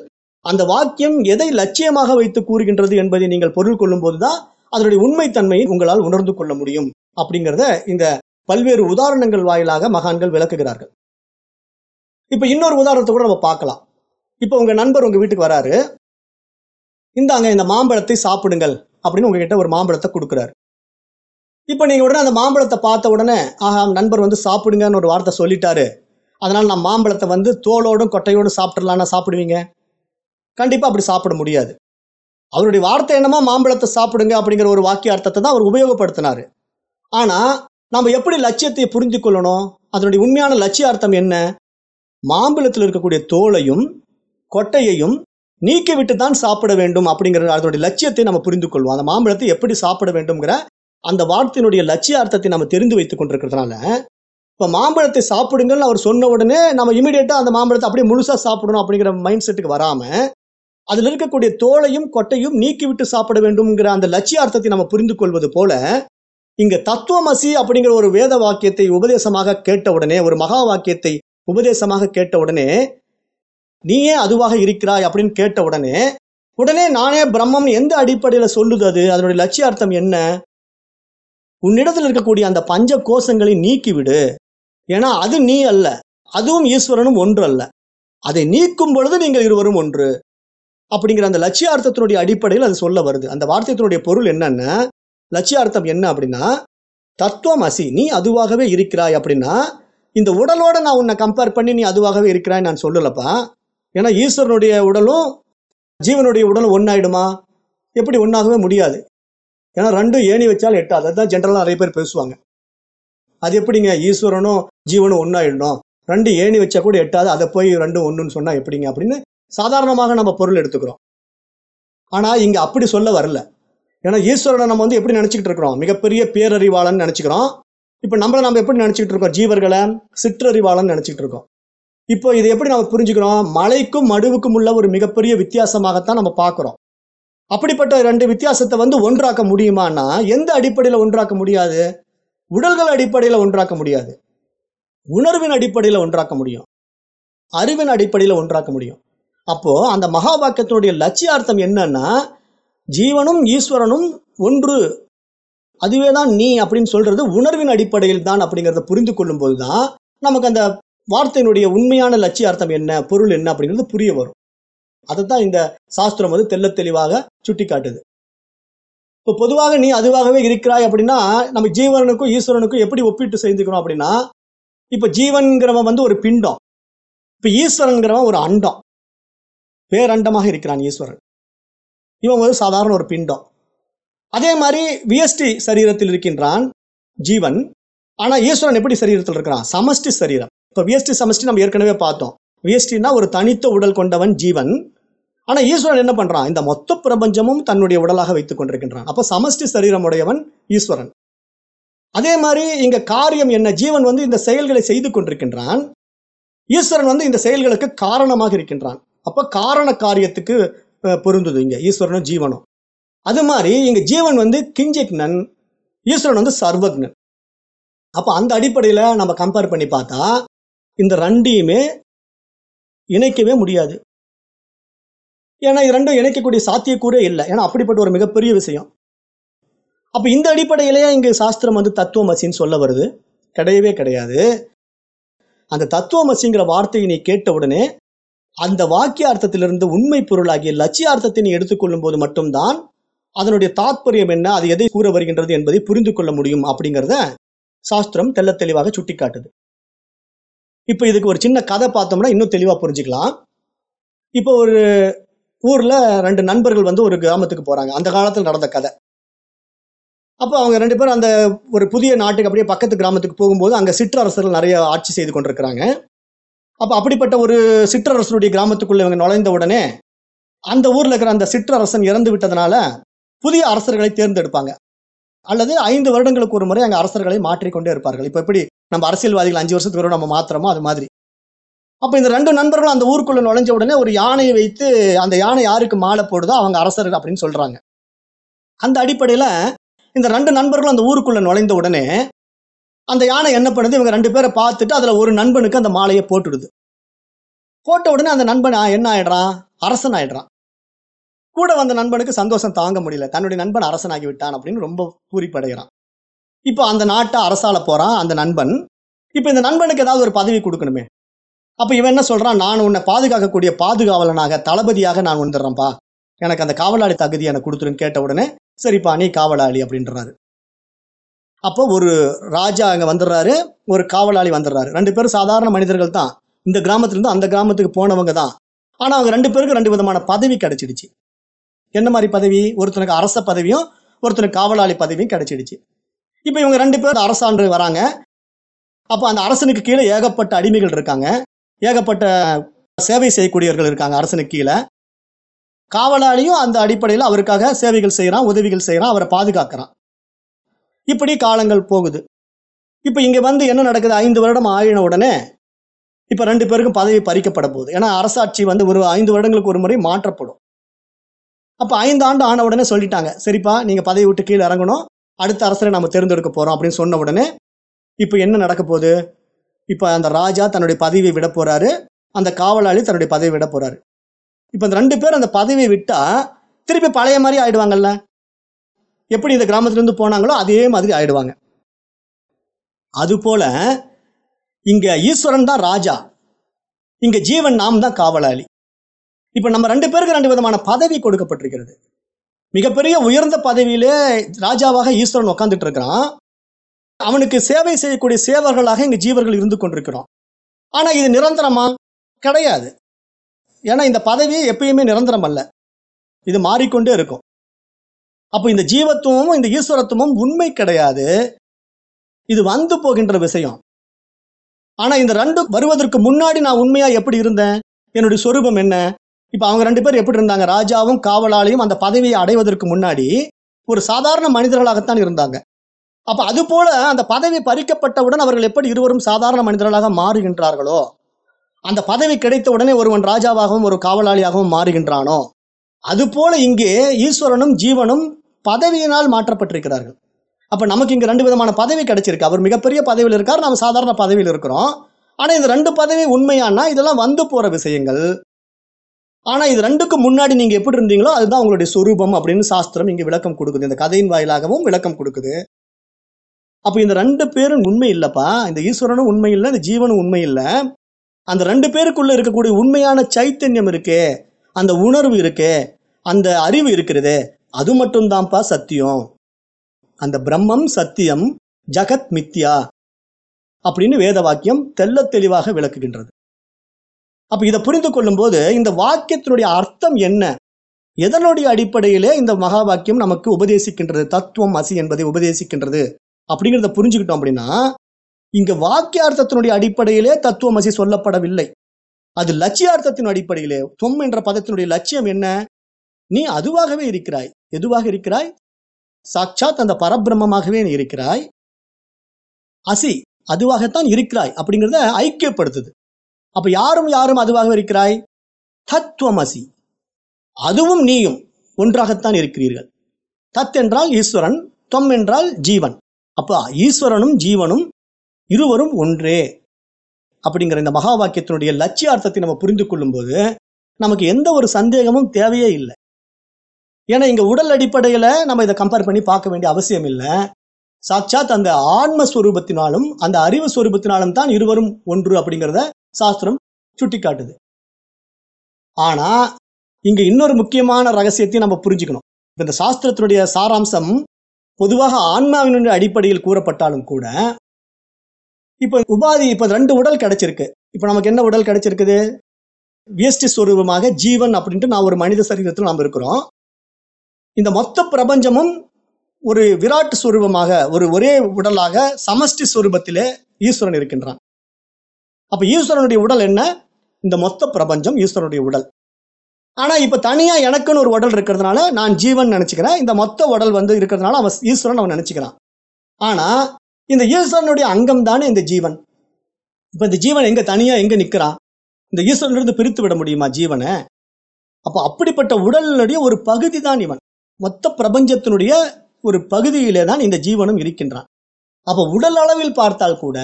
அந்த வாக்கியம் எதை லட்சியமாக வைத்து கூறுகின்றது என்பதை நீங்கள் பொருள் கொள்ளும் போதுதான் அதனுடைய உண்மைத்தன்மையை உங்களால் உணர்ந்து கொள்ள முடியும். அப்படிங்கிறத இந்த பல்வேறு உதாரணங்கள் வாயிலாக மகான்கள் விளக்குகிறார்கள். இப்ப இன்னொரு உதாரணத்தை கூட நம்ம பார்க்கலாம். இப்ப உங்க நண்பர் உங்க வீட்டுக்கு வராரு. இந்தாங்க இந்த மாம்பழத்தை சாப்பிடுங்கள் அப்படின்னு உங்ககிட்ட ஒரு மாம்பழத்தை கொடுக்குறாரு. இப்போ நீங்கள் உடனே அந்த மாம்பழத்தை பார்த்த உடனே ஆஹா நண்பர் வந்து சாப்பிடுங்கன்னு ஒரு வார்த்தை சொல்லிட்டாரு. அதனால் நான் மாம்பழத்தை வந்து தோலோடும் கொட்டையோடும் சாப்பிட்றலான்னா சாப்பிடுவீங்க. கண்டிப்பாக அப்படி சாப்பிட முடியாது. அவருடைய வார்த்தை என்னமோ மாம்பழத்தை சாப்பிடுங்க அப்படிங்கிற ஒரு வாக்கிய அர்த்தத்தை தான் அவர் உபயோகப்படுத்தினார். ஆனால் நம்ம எப்படி லட்சியத்தை புரிந்து கொள்ளணும்? அதனுடைய உண்மையான லட்சிய அர்த்தம் என்ன? மாம்பழத்தில் இருக்கக்கூடிய தோலையும் கொட்டையையும் நீக்கிவிட்டு தான் சாப்பிட வேண்டும் அப்படிங்கிற அதனுடைய லட்சியத்தை நம்ம புரிந்து கொள்வோம். அந்த மாம்பழத்தை எப்படி சாப்பிட வேண்டும்ங்கிற அந்த வார்த்தையினுடைய லட்சிய அர்த்தத்தை நம்ம தெரிந்து வைத்துக் கொண்டிருக்கிறதுனால இப்போ மாம்பழத்தை சாப்பிடுங்கன்னு அவர் சொன்ன உடனே நம்ம இமீடியட்டா அந்த மாம்பழத்தை அப்படியே முழுசா சாப்பிடணும் அப்படிங்கிற மைண்ட் செட்டுக்கு வராம அதில் இருக்கக்கூடிய தோலையும் கொட்டையும் நீக்கிவிட்டு சாப்பிட வேண்டும்ங்கிற அந்த லட்சியார்த்தத்தை நம்ம புரிந்து கொள்வது போல இங்க தத்துவமசி அப்படிங்கிற ஒரு வேத வாக்கியத்தை உபதேசமாக கேட்ட உடனே ஒரு மகா வாக்கியத்தை உபதேசமாக கேட்ட உடனே நீயே அதுவாக இருக்கிறாய் அப்படின்னு கேட்ட உடனே உடனே நானே பிரம்மம் எந்த அடிப்படையில் சொல்லுது அது? அதனுடைய லட்சியார்த்தம் என்ன? உன்னிடத்தில் இருக்கக்கூடிய அந்த பஞ்ச கோஷங்களை நீக்கிவிடு. ஏன்னா அது நீ அல்ல. அதுவும் ஈஸ்வரனும் ஒன்று அல்ல. அதை நீக்கும் பொழுது நீங்கள் இருவரும் ஒன்று. அப்படிங்கிற அந்த லட்சியார்த்தத்தினுடைய அடிப்படையில் அது சொல்ல வருது. அந்த வார்த்தையத்தினுடைய பொருள் என்னன்னா லட்சியார்த்தம் என்ன அப்படின்னா தத்துவம் அசி. நீ அதுவாகவே இருக்கிறாய் அப்படின்னா இந்த உடலோட நான் உன்னை கம்பேர் பண்ணி நீ அதுவாகவே இருக்கிறாய் நான் சொல்லலப்பா. ஏன்னா ஈஸ்வரனுடைய உடலும் ஜீவனுடைய உடலும் ஒன்றாயிடுமா எப்படி ஒன்றாகவே முடியாது. ஏன்னா ரெண்டும் ஏணி வச்சாலும் எட்டாது. அதுதான் ஜென்ரலாக நிறைய பேர் பேசுவாங்க. அது எப்படிங்க? ஈஸ்வரனும் ஜீவனும் ஒன்றாயிடணும் ரெண்டு ஏணி வச்சா கூட எட்டாது. அதை போய் ரெண்டும் ஒன்றுன்னு சொன்னால் எப்படிங்க? அப்படின்னு சாதாரணமாக நம்ம பொருள் எடுத்துக்கிறோம். ஆனால் இங்கே அப்படி சொல்ல வரல. ஏன்னா ஈஸ்வரனை நம்ம வந்து எப்படி நினச்சிக்கிட்டு இருக்கிறோம்? மிகப்பெரிய பேரறிவாளன் நினச்சிக்கிறோம். இப்போ நம்மளை நம்ம எப்படி நினச்சிக்கிட்டு இருக்கோம்? ஜீவர்களை சிற்றறிவாளன் நினச்சிக்கிட்டு இருக்கோம். இப்போ இதை எப்படி நம்ம புரிஞ்சுக்கிறோம்? மலைக்கும் மடுவுக்கும் உள்ள ஒரு மிகப்பெரிய வித்தியாசமாகத்தான் நம்ம பார்க்குறோம். அப்படிப்பட்ட ரெண்டு வித்தியாசத்தை வந்து ஒன்றாக்க முடியுமான்னா எந்த அடிப்படையில் ஒன்றாக்க முடியாது? உடல்கள் அடிப்படையில் ஒன்றாக்க முடியாது. உணர்வின் அடிப்படையில் ஒன்றாக்க முடியும். அறிவின் அடிப்படையில் ஒன்றாக்க முடியும். அப்போ அந்த மகா வாக்கியத்தினுடைய லட்சியார்த்தம் என்னன்னா ஜீவனும் ஈஸ்வரனும் ஒன்று. அதுவே தான் நீ அப்படின்னு சொல்றது உணர்வின் அடிப்படையில் தான் அப்படிங்கிறத புரிந்து கொள்ளும் போதுதான் நமக்கு அந்த வார்த்தையினுடைய உண்மையான லட்சியார்த்தம் என்ன பொருள் என்ன அப்படிங்கிறது புரிய வரும். அதைத்தான் இந்த சாஸ்திரம் வந்து தெல்ல தெளிவாக சுட்டி காட்டுது இப்போ பொதுவாக நீ அதுவாகவே இருக்கிறாய் அப்படின்னா நம்ம ஜீவனுக்கும் ஈஸ்வரனுக்கும் எப்படி ஒப்பிட்டு செய்துக்கணும் அப்படின்னா இப்போ ஜீவன்கிறவன் வந்து ஒரு பிண்டம். இப்போ ஈஸ்வரன்கிறவன் ஒரு அண்டம். பேரண்டமாக இருக்கிறான் ஈஸ்வரன். இவன் ஒரு சாதாரண ஒரு பிண்டம். அதே மாதிரி விஎஸ்டி சரீரத்தில் இருக்கின்றான் ஜீவன். ஆனா ஈஸ்வரன் எப்படி சரீரத்தில் இருக்கிறான்? சமஷ்டி சரீரம். இப்போ விஎஸ்டி சமஷ்டி நம்ம ஏற்கனவே பார்த்தோம். விஎஸ்டினா ஒரு தனித்த உடல் கொண்டவன் ஜீவன். ஆனா ஈஸ்வரன் என்ன பண்றான்? இந்த மொத்த பிரபஞ்சமும் தன்னுடைய உடலாக வைத்துக் கொண்டிருக்கின்றான். அப்ப சமஷ்டி சரீரம் உடையவன் ஈஸ்வரன். அதே மாதிரி இங்க காரியம் என்ன? ஜீவன் வந்து இந்த செயல்களை செய்து கொண்டிருக்கின்றான். ஈஸ்வரன் வந்து இந்த செயல்களுக்கு காரணமாக இருக்கின்றான். அப்ப காரண காரியத்துக்கு பொருந்தது இங்கே. இங்க ஈஸ்வரனும் ஜீவனும். அது மாதிரி இங்க ஜீவன் வந்து கிஞ்சக்னன் ஈஸ்வரன் வந்து சர்வக்னன். அப்ப அந்த அடிப்படையில நம்ம கம்பேர் பண்ணி பார்த்தா இந்த ரெண்டையுமே இணைக்கவே முடியாது. ஏன்னா இரண்டும் இணைக்கக்கூடிய சாத்தியக்கூறே இல்லை. ஏன்னா அப்படிப்பட்ட ஒரு மிகப்பெரிய விஷயம். அப்போ இந்த அடிப்படையிலேயே இங்கு சாஸ்திரம் வந்து தத்துவமசின்னு சொல்ல வருது. கிடையவே கிடையாது. அந்த தத்துவமசிங்கிற வார்த்தையை நீ கேட்ட உடனே அந்த வாக்கியார்த்தத்திலிருந்து உண்மை பொருளாகிய லட்சியார்த்தத்தை நீ எடுத்துக்கொள்ளும் போது மட்டும்தான் அதனுடைய தாத்பரியம் என்ன அது எதை கூற வருகின்றது என்பதை புரிந்து கொள்ள முடியும் அப்படிங்கிறத சாஸ்திரம் தெல்ல தெளிவாக சுட்டிக்காட்டுது. இப்போ இதுக்கு ஒரு சின்ன கதை பார்த்தோம்னா இன்னும் தெளிவாக புரிஞ்சுக்கலாம். இப்போ ஒரு ஊர்ல ரெண்டு நண்பர்கள் வந்து ஒரு கிராமத்துக்கு போறாங்க. அந்த காலத்தில் நடந்த கதை. அப்போ அவங்க ரெண்டு பேரும் அந்த ஒரு புதிய நாட்டுக்கு அப்படியே பக்கத்து கிராமத்துக்கு போகும்போது அங்கே சிற்றரசர்கள் நிறைய ஆட்சி செய்து கொண்டிருக்கிறாங்க. அப்போ அப்படிப்பட்ட ஒரு சிற்றரசருடைய கிராமத்துக்குள்ள இவங்க நுழைந்த உடனே அந்த ஊர்ல இருக்கிற அந்த சிற்றரசன் இறந்து விட்டதுனால புதிய அரசர்களை தேர்ந்தெடுப்பாங்க. அல்லது ஐந்து வருடங்களுக்கு ஒரு முறை அங்கே அரசர்களை மாற்றிக்கொண்டே இருப்பார்கள். இப்போ எப்படி நம்ம அரசியல்வாதிகள் அஞ்சு வருஷத்துக்கு ஒரு நம்ம மாத்திரமோ அது மாதிரி. அப்ப இந்த ரெண்டு நண்பர்களும் அந்த ஊருக்குள்ள நுழைஞ்ச உடனே ஒரு யானையை வைத்து அந்த யானை யாருக்கு மாலை போடுதோ அவங்க அரசர் அப்படின்னு சொல்றாங்க. அந்த அடிப்படையில இந்த ரெண்டு நண்பர்களும் அந்த ஊருக்குள்ள நுழைந்த உடனே அந்த யானை என்ன பண்ணுது? இவங்க ரெண்டு பேரை பார்த்துட்டு அதுல ஒரு நண்பனுக்கு அந்த மாலையை போட்டுடுது. போட்ட உடனே அந்த நண்பன் என்ன ஆயிடுறான் அரசன் ஆயிடுறான். கூட வந்த நண்பனுக்கு சந்தோஷம் தாங்க முடியல. தன்னுடைய நண்பன் அரசனாகி விட்டான் அப்படின்னு ரொம்ப பூரிப்படைகிறான். இப்போ அந்த நாட்டை அரசால போறான் அந்த நண்பன். இப்போ இந்த நண்பனுக்கு ஏதாவது ஒரு பதவி கொடுக்கணுமே. அப்போ இவன் என்ன சொல்கிறான் நான் உன்னை பாதுகாக்கக்கூடிய பாதுகாவலனாக தளபதியாக நான் வந்துடுறேன்ப்பா. எனக்கு அந்த காவலாளி தகுதி எனக்கு கொடுத்துருன்னு கேட்ட உடனே சரிப்பா நீ காவலாளி அப்படின்றாரு. அப்போ ஒரு ராஜா அங்கே வந்துடுறாரு ஒரு காவலாளி வந்துடுறாரு. ரெண்டு பேரும் சாதாரண மனிதர்கள் தான். இந்த கிராமத்துலேருந்து அந்த கிராமத்துக்கு போனவங்க தான். ஆனால் அவங்க ரெண்டு பேருக்கு ரெண்டு விதமான பதவி கிடச்சிடுச்சு. என்ன மாதிரி பதவி? ஒருத்தனுக்கு அரச பதவியும் ஒருத்தனுக்கு காவலாளி பதவியும் கிடச்சிடுச்சு. இப்போ இவங்க ரெண்டு பேர் அரசாண்டு வராங்க. அப்போ அந்த அரசனுக்கு கீழே ஏகப்பட்ட அடிமைகள் இருக்காங்க. ஏகப்பட்ட சேவை செய்யக்கூடியவர்கள் இருக்காங்க அரசனுக்கு கீழே. காவலாளியும் அந்த அடிப்படையில் அவருக்காக சேவைகள் செய்கிறான் உதவிகள் செய்கிறான் அவரை பாதுகாக்கிறான். இப்படி காலங்கள் போகுது. இப்போ இங்கே வந்து என்ன நடக்குது? ஐந்து வருடம் ஆயின உடனே இப்போ ரெண்டு பேருக்கும் பதவி பறிக்கப்பட போகுது. ஏன்னா அரசாட்சி வந்து ஒரு ஐந்து வருடங்களுக்கு ஒரு முறை மாற்றப்படும். அப்போ ஐந்து ஆண்டு ஆன உடனே சொல்லிட்டாங்க சரிப்பா நீங்கள் பதவி விட்டு கீழே இறங்கணும் அடுத்த அரசரை நம்ம தேர்ந்தெடுக்க போகிறோம் அப்படின்னு சொன்ன உடனே இப்போ என்ன நடக்க போகுது? இப்போ அந்த ராஜா தன்னுடைய பதவியை விட போறாரு. அந்த காவலாளி தன்னுடைய பதவியை விட போறாரு. இப்போ இந்த ரெண்டு பேர் அந்த பதவியை விட்டா திருப்பி பழைய மாதிரி ஆயிடுவாங்கல்ல? எப்படி இந்த கிராமத்துலேருந்து போனாங்களோ அதே மாதிரி ஆயிடுவாங்க. அதுபோல இங்க ஈஸ்வரன் தான் ராஜா. இங்க ஜீவன் நாம் தான் காவலாளி. இப்ப நம்ம ரெண்டு பேருக்கு ரெண்டு விதமான பதவி கொடுக்கப்பட்டிருக்கிறது. மிகப்பெரிய உயர்ந்த பதவியிலே ராஜாவாக ஈஸ்வரன் உட்காந்துட்டு இருக்கிறான். அவனுக்கு சேவை செய்யக்கூடிய சேவர்களாக இங்கே ஜீவர்கள் இருந்து கொண்டிருக்கிறோம். ஆனால் இது நிரந்தரமா? கிடையாது. ஏன்னா இந்த பதவி எப்பயுமே நிரந்தரம் அல்ல. இது மாறிக்கொண்டே இருக்கும். அப்போ இந்த ஜீவத்துவமும் இந்த ஈஸ்வரத்துவமும் உண்மை கிடையாது. இது வந்து போகின்ற விஷயம். ஆனால் இந்த ரெண்டு வருவதற்கு முன்னாடி நான் உண்மையாக எப்படி இருந்தேன்? என்னுடைய சொரூபம் என்ன? இப்போ அவங்க ரெண்டு பேர் எப்படி இருந்தாங்க? ராஜாவும் காவலாளியும் அந்த பதவியை அடைவதற்கு முன்னாடி ஒரு சாதாரண மனிதர்களாகத்தான் இருந்தாங்க. அப்போ அதுபோல அந்த பதவி பறிக்கப்பட்டவுடன் அவர்கள் எப்படி இருவரும் சாதாரண மனிதர்களாக மாறுகின்றார்களோ அந்த பதவி கிடைத்த உடனே ஒருவன் ராஜாவாகவும் ஒரு காவலாளியாகவும் மாறுகின்றானோ அதுபோல இங்கே ஈஸ்வரனும் ஜீவனும் பதவியினால் மாற்றப்பட்டிருக்கிறார்கள். அப்போ நமக்கு இங்கே ரெண்டு விதமான பதவி கிடைச்சிருக்கு. அவர் மிகப்பெரிய பதவியில் இருக்கார் நாம் சாதாரண பதவியில் இருக்கிறோம். ஆனால் இந்த ரெண்டு பதவி உண்மையானா இதெல்லாம் வந்து போகிற விஷயங்கள். ஆனால் இது ரெண்டுக்கும் முன்னாடி நீங்கள் எப்படி இருந்தீங்களோ அதுதான் உங்களுடைய சொரூபம் அப்படின்னு சாஸ்திரம் இங்கே விளக்கம் கொடுக்குது. இந்த கதையின் வாயிலாகவும் விளக்கம் கொடுக்குது. அப்போ இந்த ரெண்டு பேரும் உண்மை இல்லைப்பா. இந்த ஈஸ்வரனும் உண்மை இல்லை இந்த ஜீவனும் உண்மை இல்லை. அந்த ரெண்டு பேருக்குள்ளே இருக்கக்கூடிய உண்மையான சைத்தன்யம் இருக்கே அந்த உணர்வு இருக்கே அந்த அறிவு இருக்கிறதே அது மட்டும்தான்ப்பா சத்தியம். அந்த பிரம்மம் சத்தியம் ஜகத் மித்யா அப்படின்னு வேத வாக்கியம் தெல்ல தெளிவாக விளக்குகின்றது. அப்போ இதை புரிந்து கொள்ளும்போது இந்த வாக்கியத்தினுடைய அர்த்தம் என்ன? எதனுடைய அடிப்படையிலே இந்த மகா வாக்கியம் நமக்கு உபதேசிக்கின்றது? தத்துவம் அசி என்பதை உபதேசிக்கின்றது. அப்படிங்கிறத புரிஞ்சுக்கிட்டோம் அப்படின்னா இங்க வாக்கியார்த்தத்தினுடைய அடிப்படையிலே தத்துவமசி சொல்லப்படவில்லை. அது லட்சியார்த்தத்தின் அடிப்படையிலே தொம் என்ற பதத்தினுடைய லட்சியம் என்ன? நீ அதுவாகவே இருக்கிறாய். எதுவாக இருக்கிறாய்? சாட்சாத் அந்த பரபிரம்மமாகவே நீ இருக்கிறாய். அசி அதுவாகத்தான் இருக்கிறாய் அப்படிங்கிறத ஐக்கியப்படுத்துது. அப்ப யாரும் யாரும் அதுவாக இருக்கிறாய்? தத்துவமசி. அதுவும் நீயும் ஒன்றாகத்தான் இருக்கிறீர்கள். தத் என்றால் ஈஸ்வரன் தொம் என்றால் ஜீவன். அப்போ ஈஸ்வரனும் ஜீவனும் இருவரும் ஒன்றே. அப்படிங்கிற இந்த மகா வாக்கியத்தினுடைய லட்சியார்த்தத்தை நம்ம புரிந்து கொள்ளும்போது நமக்கு எந்த ஒரு சந்தேகமும் தேவையே இல்லை. ஏன்னா இங்கே உடல் அடிப்படையில நம்ம இதை கம்பேர் பண்ணி பார்க்க வேண்டிய அவசியம் இல்லை. சாட்சாத் அந்த ஆன்ம ஸ்வரூபத்தினாலும் அந்த அறிவு ஸ்வரூபத்தினாலும் தான் இருவரும் ஒன்று அப்படிங்கிறத சாஸ்திரம் சுட்டி காட்டுது ஆனா இங்க இன்னொரு முக்கியமான ரகசியத்தையும் நம்ம புரிஞ்சுக்கணும். இந்த சாஸ்திரத்தினுடைய சாராம்சம் பொதுவாக ஆன்மாவினுடைய அடிப்படையில் கூறப்பட்டாலும் கூட இப்ப உபாதி இப்ப ரெண்டு உடல் கிடைச்சிருக்கு. இப்ப நமக்கு என்ன உடல் கிடைச்சிருக்குது? வியஷ்டி ஸ்வரூபமாக ஜீவன் அப்படின்ட்டு நான் ஒரு மனித சரீரத்தில் நாம் இருக்கிறோம். இந்த மொத்த பிரபஞ்சமும் ஒரு விராட் ஸ்வரூபமாக ஒரு ஒரே உடலாக சமஷ்டி ஸ்வரூபத்திலே ஈஸ்வரன் இருக்கின்றான். அப்ப ஈஸ்வரனுடைய உடல் என்ன? இந்த மொத்த பிரபஞ்சம் ஈஸ்வரனுடைய உடல். ஆனால் இப்போ தனியாக எனக்குன்னு ஒரு உடல் இருக்கிறதுனால நான் ஜீவன் நினச்சிக்கிறேன். இந்த மொத்த உடல் வந்து இருக்கிறதுனால அவன் ஈஸ்வரன் அவன் நினச்சிக்கிறான். ஆனால் இந்த ஈஸ்வரனுடைய அங்கம் தானே இந்த ஜீவன்? இப்போ இந்த ஜீவன் எங்கே தனியாக எங்கே நிற்கிறான் இந்த ஈஸ்வரனிலிருந்து பிரித்து விட முடியுமா ஜீவனை? அப்போ அப்படிப்பட்ட உடலினுடைய ஒரு பகுதி தான் இவன். மொத்த பிரபஞ்சத்தினுடைய ஒரு பகுதியிலே தான் இந்த ஜீவனும் இருக்கின்றான். அப்போ உடல் அளவில் பார்த்தால் கூட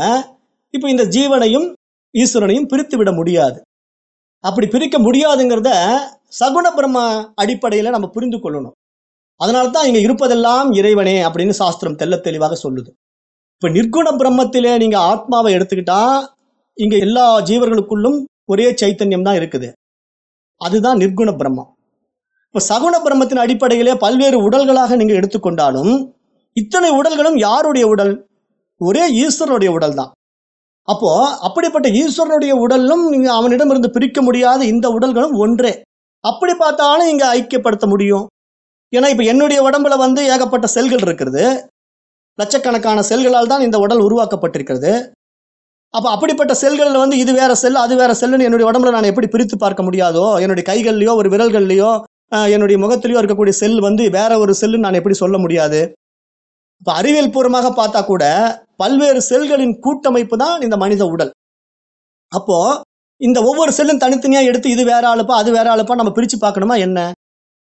இப்போ இந்த ஜீவனையும் ஈஸ்வரனையும் பிரித்து விட முடியாது. அப்படி பிரிக்க முடியாதுங்கிறத சகுண பிரம்ம அடிப்படையில் நம்ம புரிந்து கொள்ளணும். அதனால தான் இங்கே இருப்பதெல்லாம் இறைவனே அப்படின்னு சாஸ்திரம் தெல்ல தெளிவாக சொல்லுது. இப்போ நிர்குண பிரம்மத்திலே நீங்கள் ஆத்மாவை எடுத்துக்கிட்டா இங்கே எல்லா ஜீவர்களுக்குள்ளும் ஒரே சைத்தன்யம் தான் இருக்குது. அதுதான் நிர்குண பிரம்மம். இப்போ சகுண பிரம்மத்தின் அடிப்படையிலே பல்வேறு உடல்களாக நீங்கள் எடுத்துக்கொண்டாலும் இத்தனை உடல்களும் யாருடைய உடல்? ஒரே ஈஸ்வரனுடைய உடல் தான். அப்போ அப்படிப்பட்ட ஈஸ்வரனுடைய உடலும் நீங்கள் அவனிடமிருந்து பிரிக்க முடியாத இந்த உடல்களும் ஒன்றே. அப்படி பார்த்தாலும் இங்கே ஐக்கியப்படுத்த முடியும். ஏன்னா இப்போ என்னுடைய உடம்புல வந்து ஏகப்பட்ட செல்கள் இருக்கிறது. லட்சக்கணக்கான செல்களால் தான் இந்த உடல் உருவாக்கப்பட்டிருக்கிறது. அப்போ அப்படிப்பட்ட செல்களில் வந்து இது வேற செல் அது வேற செல்லுன்னு என்னுடைய உடம்புல நான் எப்படி பிரித்து பார்க்க முடியாதோ என்னுடைய கைகள்லையோ ஒரு விரல்கள்லையோ என்னுடைய முகத்திலையோ இருக்கக்கூடிய செல் வந்து வேற ஒரு செல்லுன்னு நான் எப்படி சொல்ல முடியாது. இப்போ அறிவியல் பூர்வமாக பார்த்தா கூட பல்வேறு செல்களின் கூட்டமைப்பு தான் இந்த மனித உடல். அப்போ இந்த ஒவ்வொரு செல்லும் தனித்தனியாக எடுத்து இது வேற ஆளுப்பா அது வேற ஆளுப்பா நம்ம பிரித்து பார்க்கணுமா என்ன?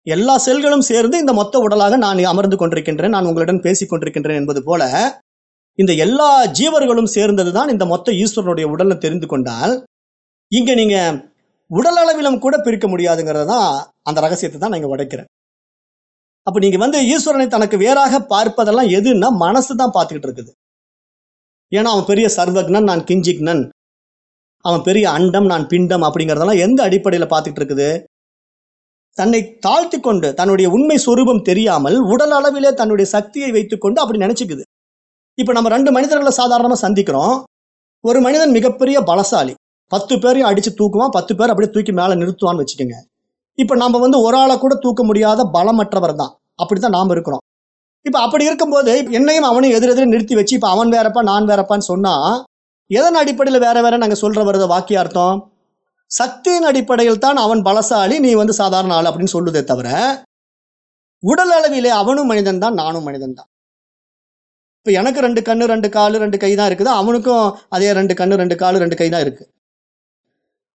எல்லா செல்களும் சேர்ந்து இந்த மொத்த உடலாக நான் அமர்ந்து கொண்டிருக்கின்றேன் நான் உங்களிடம் பேசிக் கொண்டிருக்கின்றேன் என்பது போல இந்த எல்லா ஜீவர்களும் சேர்ந்தது தான் இந்த மொத்த ஈஸ்வரனுடைய உடலை தெரிந்து கொண்டால் இங்கே நீங்கள் உடல் அளவிலும் கூட பிரிக்க முடியாதுங்கிறது தான் அந்த ரகசியத்தை தான் நான் உடைக்கிறேன். அப்போ நீங்கள் வந்து ஈஸ்வரனை தனக்கு வேறாக பார்ப்பதெல்லாம் எதுன்னா மனசு தான் பார்த்துக்கிட்டு இருக்குது. ஏன்னா அவன் பெரிய சர்வக்னன் நான் கிஞ்சிக்னன் அவன் பெரிய அண்டம் நான் பிண்டம் அப்படிங்கிறதெல்லாம் எந்த அடிப்படையில் பார்த்துக்கிட்டு இருக்குது? தன்னை தாழ்த்தி கொண்டு தன்னுடைய உண்மை சுரூபம் தெரியாமல் உடல் அளவிலே தன்னுடைய சக்தியை வைத்துக்கொண்டு அப்படி நினச்சிக்குது. இப்போ நம்ம ரெண்டு மனிதர்களை சாதாரணமாக சந்திக்கிறோம். ஒரு மனிதன் மிகப்பெரிய பலசாலி. பத்து பேரையும் அடித்து தூக்குவான் பத்து பேர் அப்படியே தூக்கி மேலே நிறுத்துவான்னு வச்சுக்கோங்க. இப்போ நம்ம வந்து ஒரு ஆளை கூட தூக்க முடியாத பலமற்றவர் தான். அப்படி தான் நாம் இருக்கிறோம். இப்போ அப்படி இருக்கும்போது என்னையும் அவனையும் எதிரெதிரே நிறுத்தி வச்சு இப்போ அவன் வேறப்பா நான் வேறப்பான்னு சொன்னால் எதன் அடிப்படையில் வேற வேற நாங்கள் சொல்ற வருது வாக்கியார்த்தம்? சக்தியின் அடிப்படையில் தான் அவன் பலசாலி நீ வந்து சாதாரண ஆள் அப்படின்னு சொல்லுதே தவிர உடல் அளவிலே அவனும் மனிதன் தான் நானும் மனிதன் தான். இப்போ எனக்கு ரெண்டு கண்ணு ரெண்டு காலு ரெண்டு கை தான் இருக்குது. அவனுக்கும் அதே ரெண்டு கண்ணு ரெண்டு காலு ரெண்டு கை தான் இருக்கு.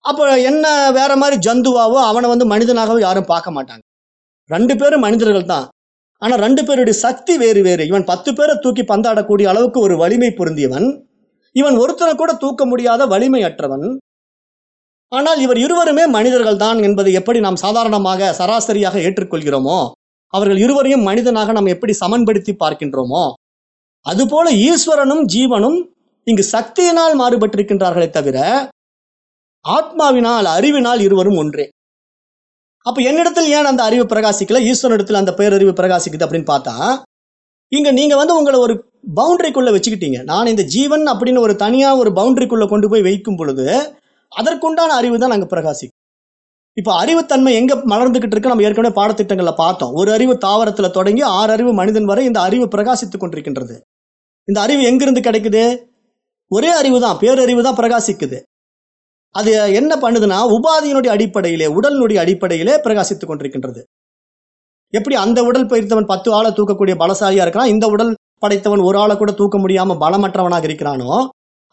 அப்போ என்ன வேற மாதிரி ஜந்துவாவோ அவனை வந்து மனிதனாகவோ யாரும் பார்க்க மாட்டாங்க. ரெண்டு பேரும் மனிதர்கள் தான். ஆனால் ரெண்டு பேருடைய சக்தி வேறு வேறு. இவன் பத்து பேரை தூக்கி பந்தாடக்கூடிய அளவுக்கு ஒரு வலிமை பொருந்தியவன் இவன் ஒருத்தனை கூட தூக்க முடியாத வலிமையற்றவன். ஆனால் இவர் இருவருமே மனிதர்கள் தான் என்பதை எப்படி நாம் சாதாரணமாக சராசரியாக ஏற்றுக்கொள்கிறோமோ அவர்கள் இருவரையும் மனிதனாக நாம் எப்படி சமன்படுத்தி பார்க்கின்றோமோ அதுபோல ஈஸ்வரனும் ஜீவனும் இங்கு சக்தியினால் மாறுபட்டிருக்கின்றார்களே தவிர ஆத்மாவினால் அறிவினால் இருவரும் ஒன்றே. அப்ப என்னிடத்தில் ஏன் அந்த அறிவு பிரகாசிக்கல? ஈஸ்வரனிடத்தில் அந்த பேரறிவு பிரகாசிக்குது அப்படின்னு பார்த்தா இங்க நீங்க வந்து உங்களை ஒரு பவுண்டரிக்குள்ளே வச்சுக்கிட்டீங்க. நான் இந்த ஜீவன் அப்படின்னு ஒரு தனியாக ஒரு பவுண்டரிக்குள்ளே கொண்டு போய் வைக்கும் பொழுது அதற்குண்டான அறிவு தான் நாங்கள் பிரகாசிக்கும். இப்போ அறிவுத்தன்மை எங்கே மலர்ந்துக்கிட்டு இருக்கு? நம்ம ஏற்கனவே பாடத்திட்டங்களில் பார்த்தோம். ஒரு அறிவு தாவரத்தில் தொடங்கி ஆறு அறிவு மனிதன் வரை இந்த அறிவு பிரகாசித்துக் கொண்டிருக்கின்றது. இந்த அறிவு எங்கிருந்து கிடைக்குது? ஒரே அறிவு தான் பேரறிவு தான் பிரகாசிக்குது. அது என்ன பண்ணுதுன்னா உபாதியினுடைய அடிப்படையிலே உடலினுடைய அடிப்படையிலே பிரகாசித்துக் கொண்டிருக்கின்றது. எப்படி அந்த உடல் பயிர்த்தவன் பத்து ஆளை தூக்கக்கூடிய பலசாலியாக இருக்கலாம்? இந்த உடல் படைத்தவன் ஒரு ஆளை கூட தூக்க முடியாம பலமற்றவனாக இருக்கிறானோ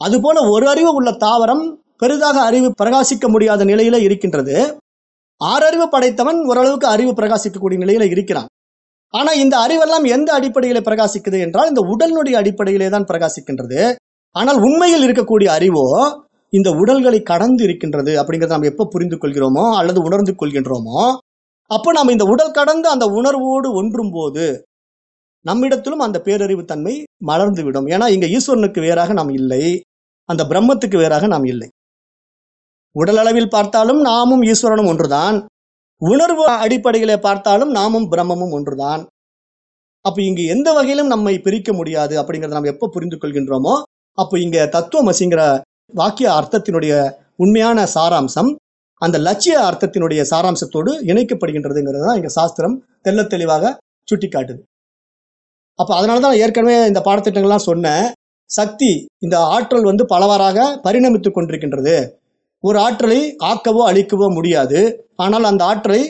அதுபோல ஒரு அறிவு உள்ள தாவரம் பெரிதாக அறிவு பிரகாசிக்க முடியாத நிலையில இருக்கின்றது. ஆறறிவு படைத்தவன் ஓரளவுக்கு அறிவு பிரகாசிக்கக்கூடிய நிலையில இருக்கிறான். ஆனா இந்த அறிவெல்லாம் எந்த அடிப்படையில பிரகாசிக்குது என்றால் இந்த உடலினுடைய அடிப்படையிலே தான் பிரகாசிக்கின்றது. ஆனால் உண்மையில் இருக்கக்கூடிய அறிவோ இந்த உடல்களை கடந்து இருக்கின்றது அப்படிங்கிறத நாம் எப்போ புரிந்து கொள்கிறோமோ அல்லது உணர்ந்து கொள்கின்றோமோ அப்போ நாம் இந்த உடல் கடந்து அந்த உணர்வோடு ஒன்றும் போது நம்மிடத்திலும் அந்த பேரறிவு தன்மை மலர்ந்து விடும் ஏன்னா இங்க ஈஸ்வரனுக்கு வேறாக நாம் இல்லை. அந்த பிரம்மத்துக்கு வேறாக நாம் இல்லை. உடல் அளவில் பார்த்தாலும் நாமும் ஈஸ்வரனும் ஒன்றுதான். உணர்வு அடிப்படையிலே பார்த்தாலும் நாமும் பிரம்மமும் ஒன்றுதான். அப்ப இங்கு எந்த வகையிலும் நம்மை பிரிக்க முடியாது அப்படிங்கறத நாம் எப்ப புரிந்து கொள்கின்றோமோ அப்போ இங்க தத்துவமசிங்கிற வாக்கிய அர்த்தத்தினுடைய உண்மையான சாராம்சம் அந்த லட்சிய அர்த்தத்தினுடைய சாராம்சத்தோடு இணைக்கப்படுகின்றதுங்கிறது தான் இங்க சாஸ்திரம் தெல்ல தெளிவாக சுட்டி காட்டுது அப்போ அதனால தான் ஏற்கனவே இந்த பாடத்திட்டங்கள்லாம் சொன்னேன். சக்தி இந்த ஆற்றல் வந்து பலவாறாக பரிணமித்துக் கொண்டிருக்கின்றது. ஒரு ஆற்றலை ஆக்கவோ அழிக்கவோ முடியாது. ஆனால் அந்த ஆற்றலை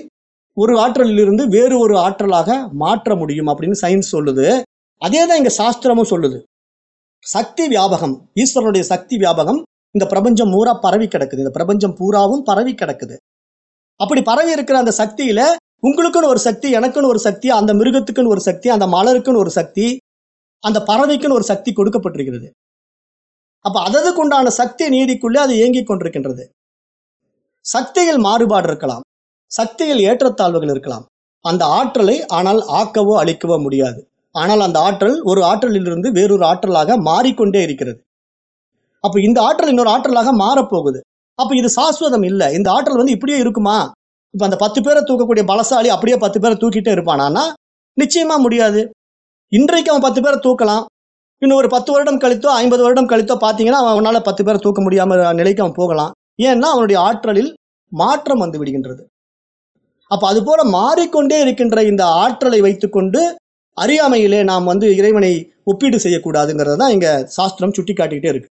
ஒரு ஆற்றலிலிருந்து வேறு ஒரு ஆற்றலாக மாற்ற முடியும் அப்படின்னு சயின்ஸ் சொல்லுது. அதே தான் இங்கே சாஸ்திரமும் சொல்லுது. சக்தி வியாபகம் ஈஸ்வரனுடைய சக்தி வியாபகம் இந்த பிரபஞ்சம் பூரா பரவி கிடக்குது. இந்த பிரபஞ்சம் பூராவும் பரவி கிடக்குது. அப்படி பரவி இருக்கிற அந்த சக்தியில உங்களுக்குன்னு ஒரு சக்தி எனக்குன்னு ஒரு சக்தி அந்த மிருகத்துக்குன்னு ஒரு சக்தி அந்த மலருக்குன்னு ஒரு சக்தி அந்த பறவைக்குன்னு ஒரு சக்தி கொடுக்கப்பட்டிருக்கிறது. அப்ப அததுக்குண்டான சக்தி நீதிக்குள்ளே அது இயங்கிக் கொண்டிருக்கின்றது. சக்தியில் மாறுபாடு இருக்கலாம். சக்தியில் ஏற்றத்தாழ்வுகள் இருக்கலாம். அந்த ஆற்றலை ஆனால் ஆக்கவோ அழிக்கவோ முடியாது. ஆனால் அந்த ஆற்றல் ஒரு ஆற்றலிலிருந்து வேறொரு ஆற்றலாக மாறிக்கொண்டே இருக்கிறது. அப்ப இந்த ஆற்றல் இன்னொரு ஆற்றலாக மாறப்போகுது. அப்ப இது சாஸ்வதம் இல்லை. இந்த ஆற்றல் வந்து இப்படியே இருக்குமா? இப்போ அந்த பத்து பேரை தூக்கக்கூடிய பலசாலி அப்படியே பத்து பேரை தூக்கிட்டே இருப்பானா. நிச்சயமா முடியாது. இன்றைக்கு அவன் பத்து பேரை தூக்கலாம். இன்னும் ஒரு பத்து வருடம் கழித்தோ ஐம்பது வருடம் கழித்தோ பார்த்தீங்கன்னா அவனால் பத்து பேரை தூக்க முடியாம நிலைக்கு அவன் போகலாம். ஏன்னா அவனுடைய ஆற்றலில் மாற்றம் வந்து விடுகின்றது. அப்போ அது போல மாறிக்கொண்டே இருக்கின்ற இந்த ஆற்றலை வைத்துக்கொண்டு அறியாமையிலே நாம் வந்து இறைவனை ஒப்பீடு செய்யக்கூடாதுங்கிறத தான் இங்கே சாஸ்திரம் சுட்டி காட்டிக்கிட்டே இருக்கு.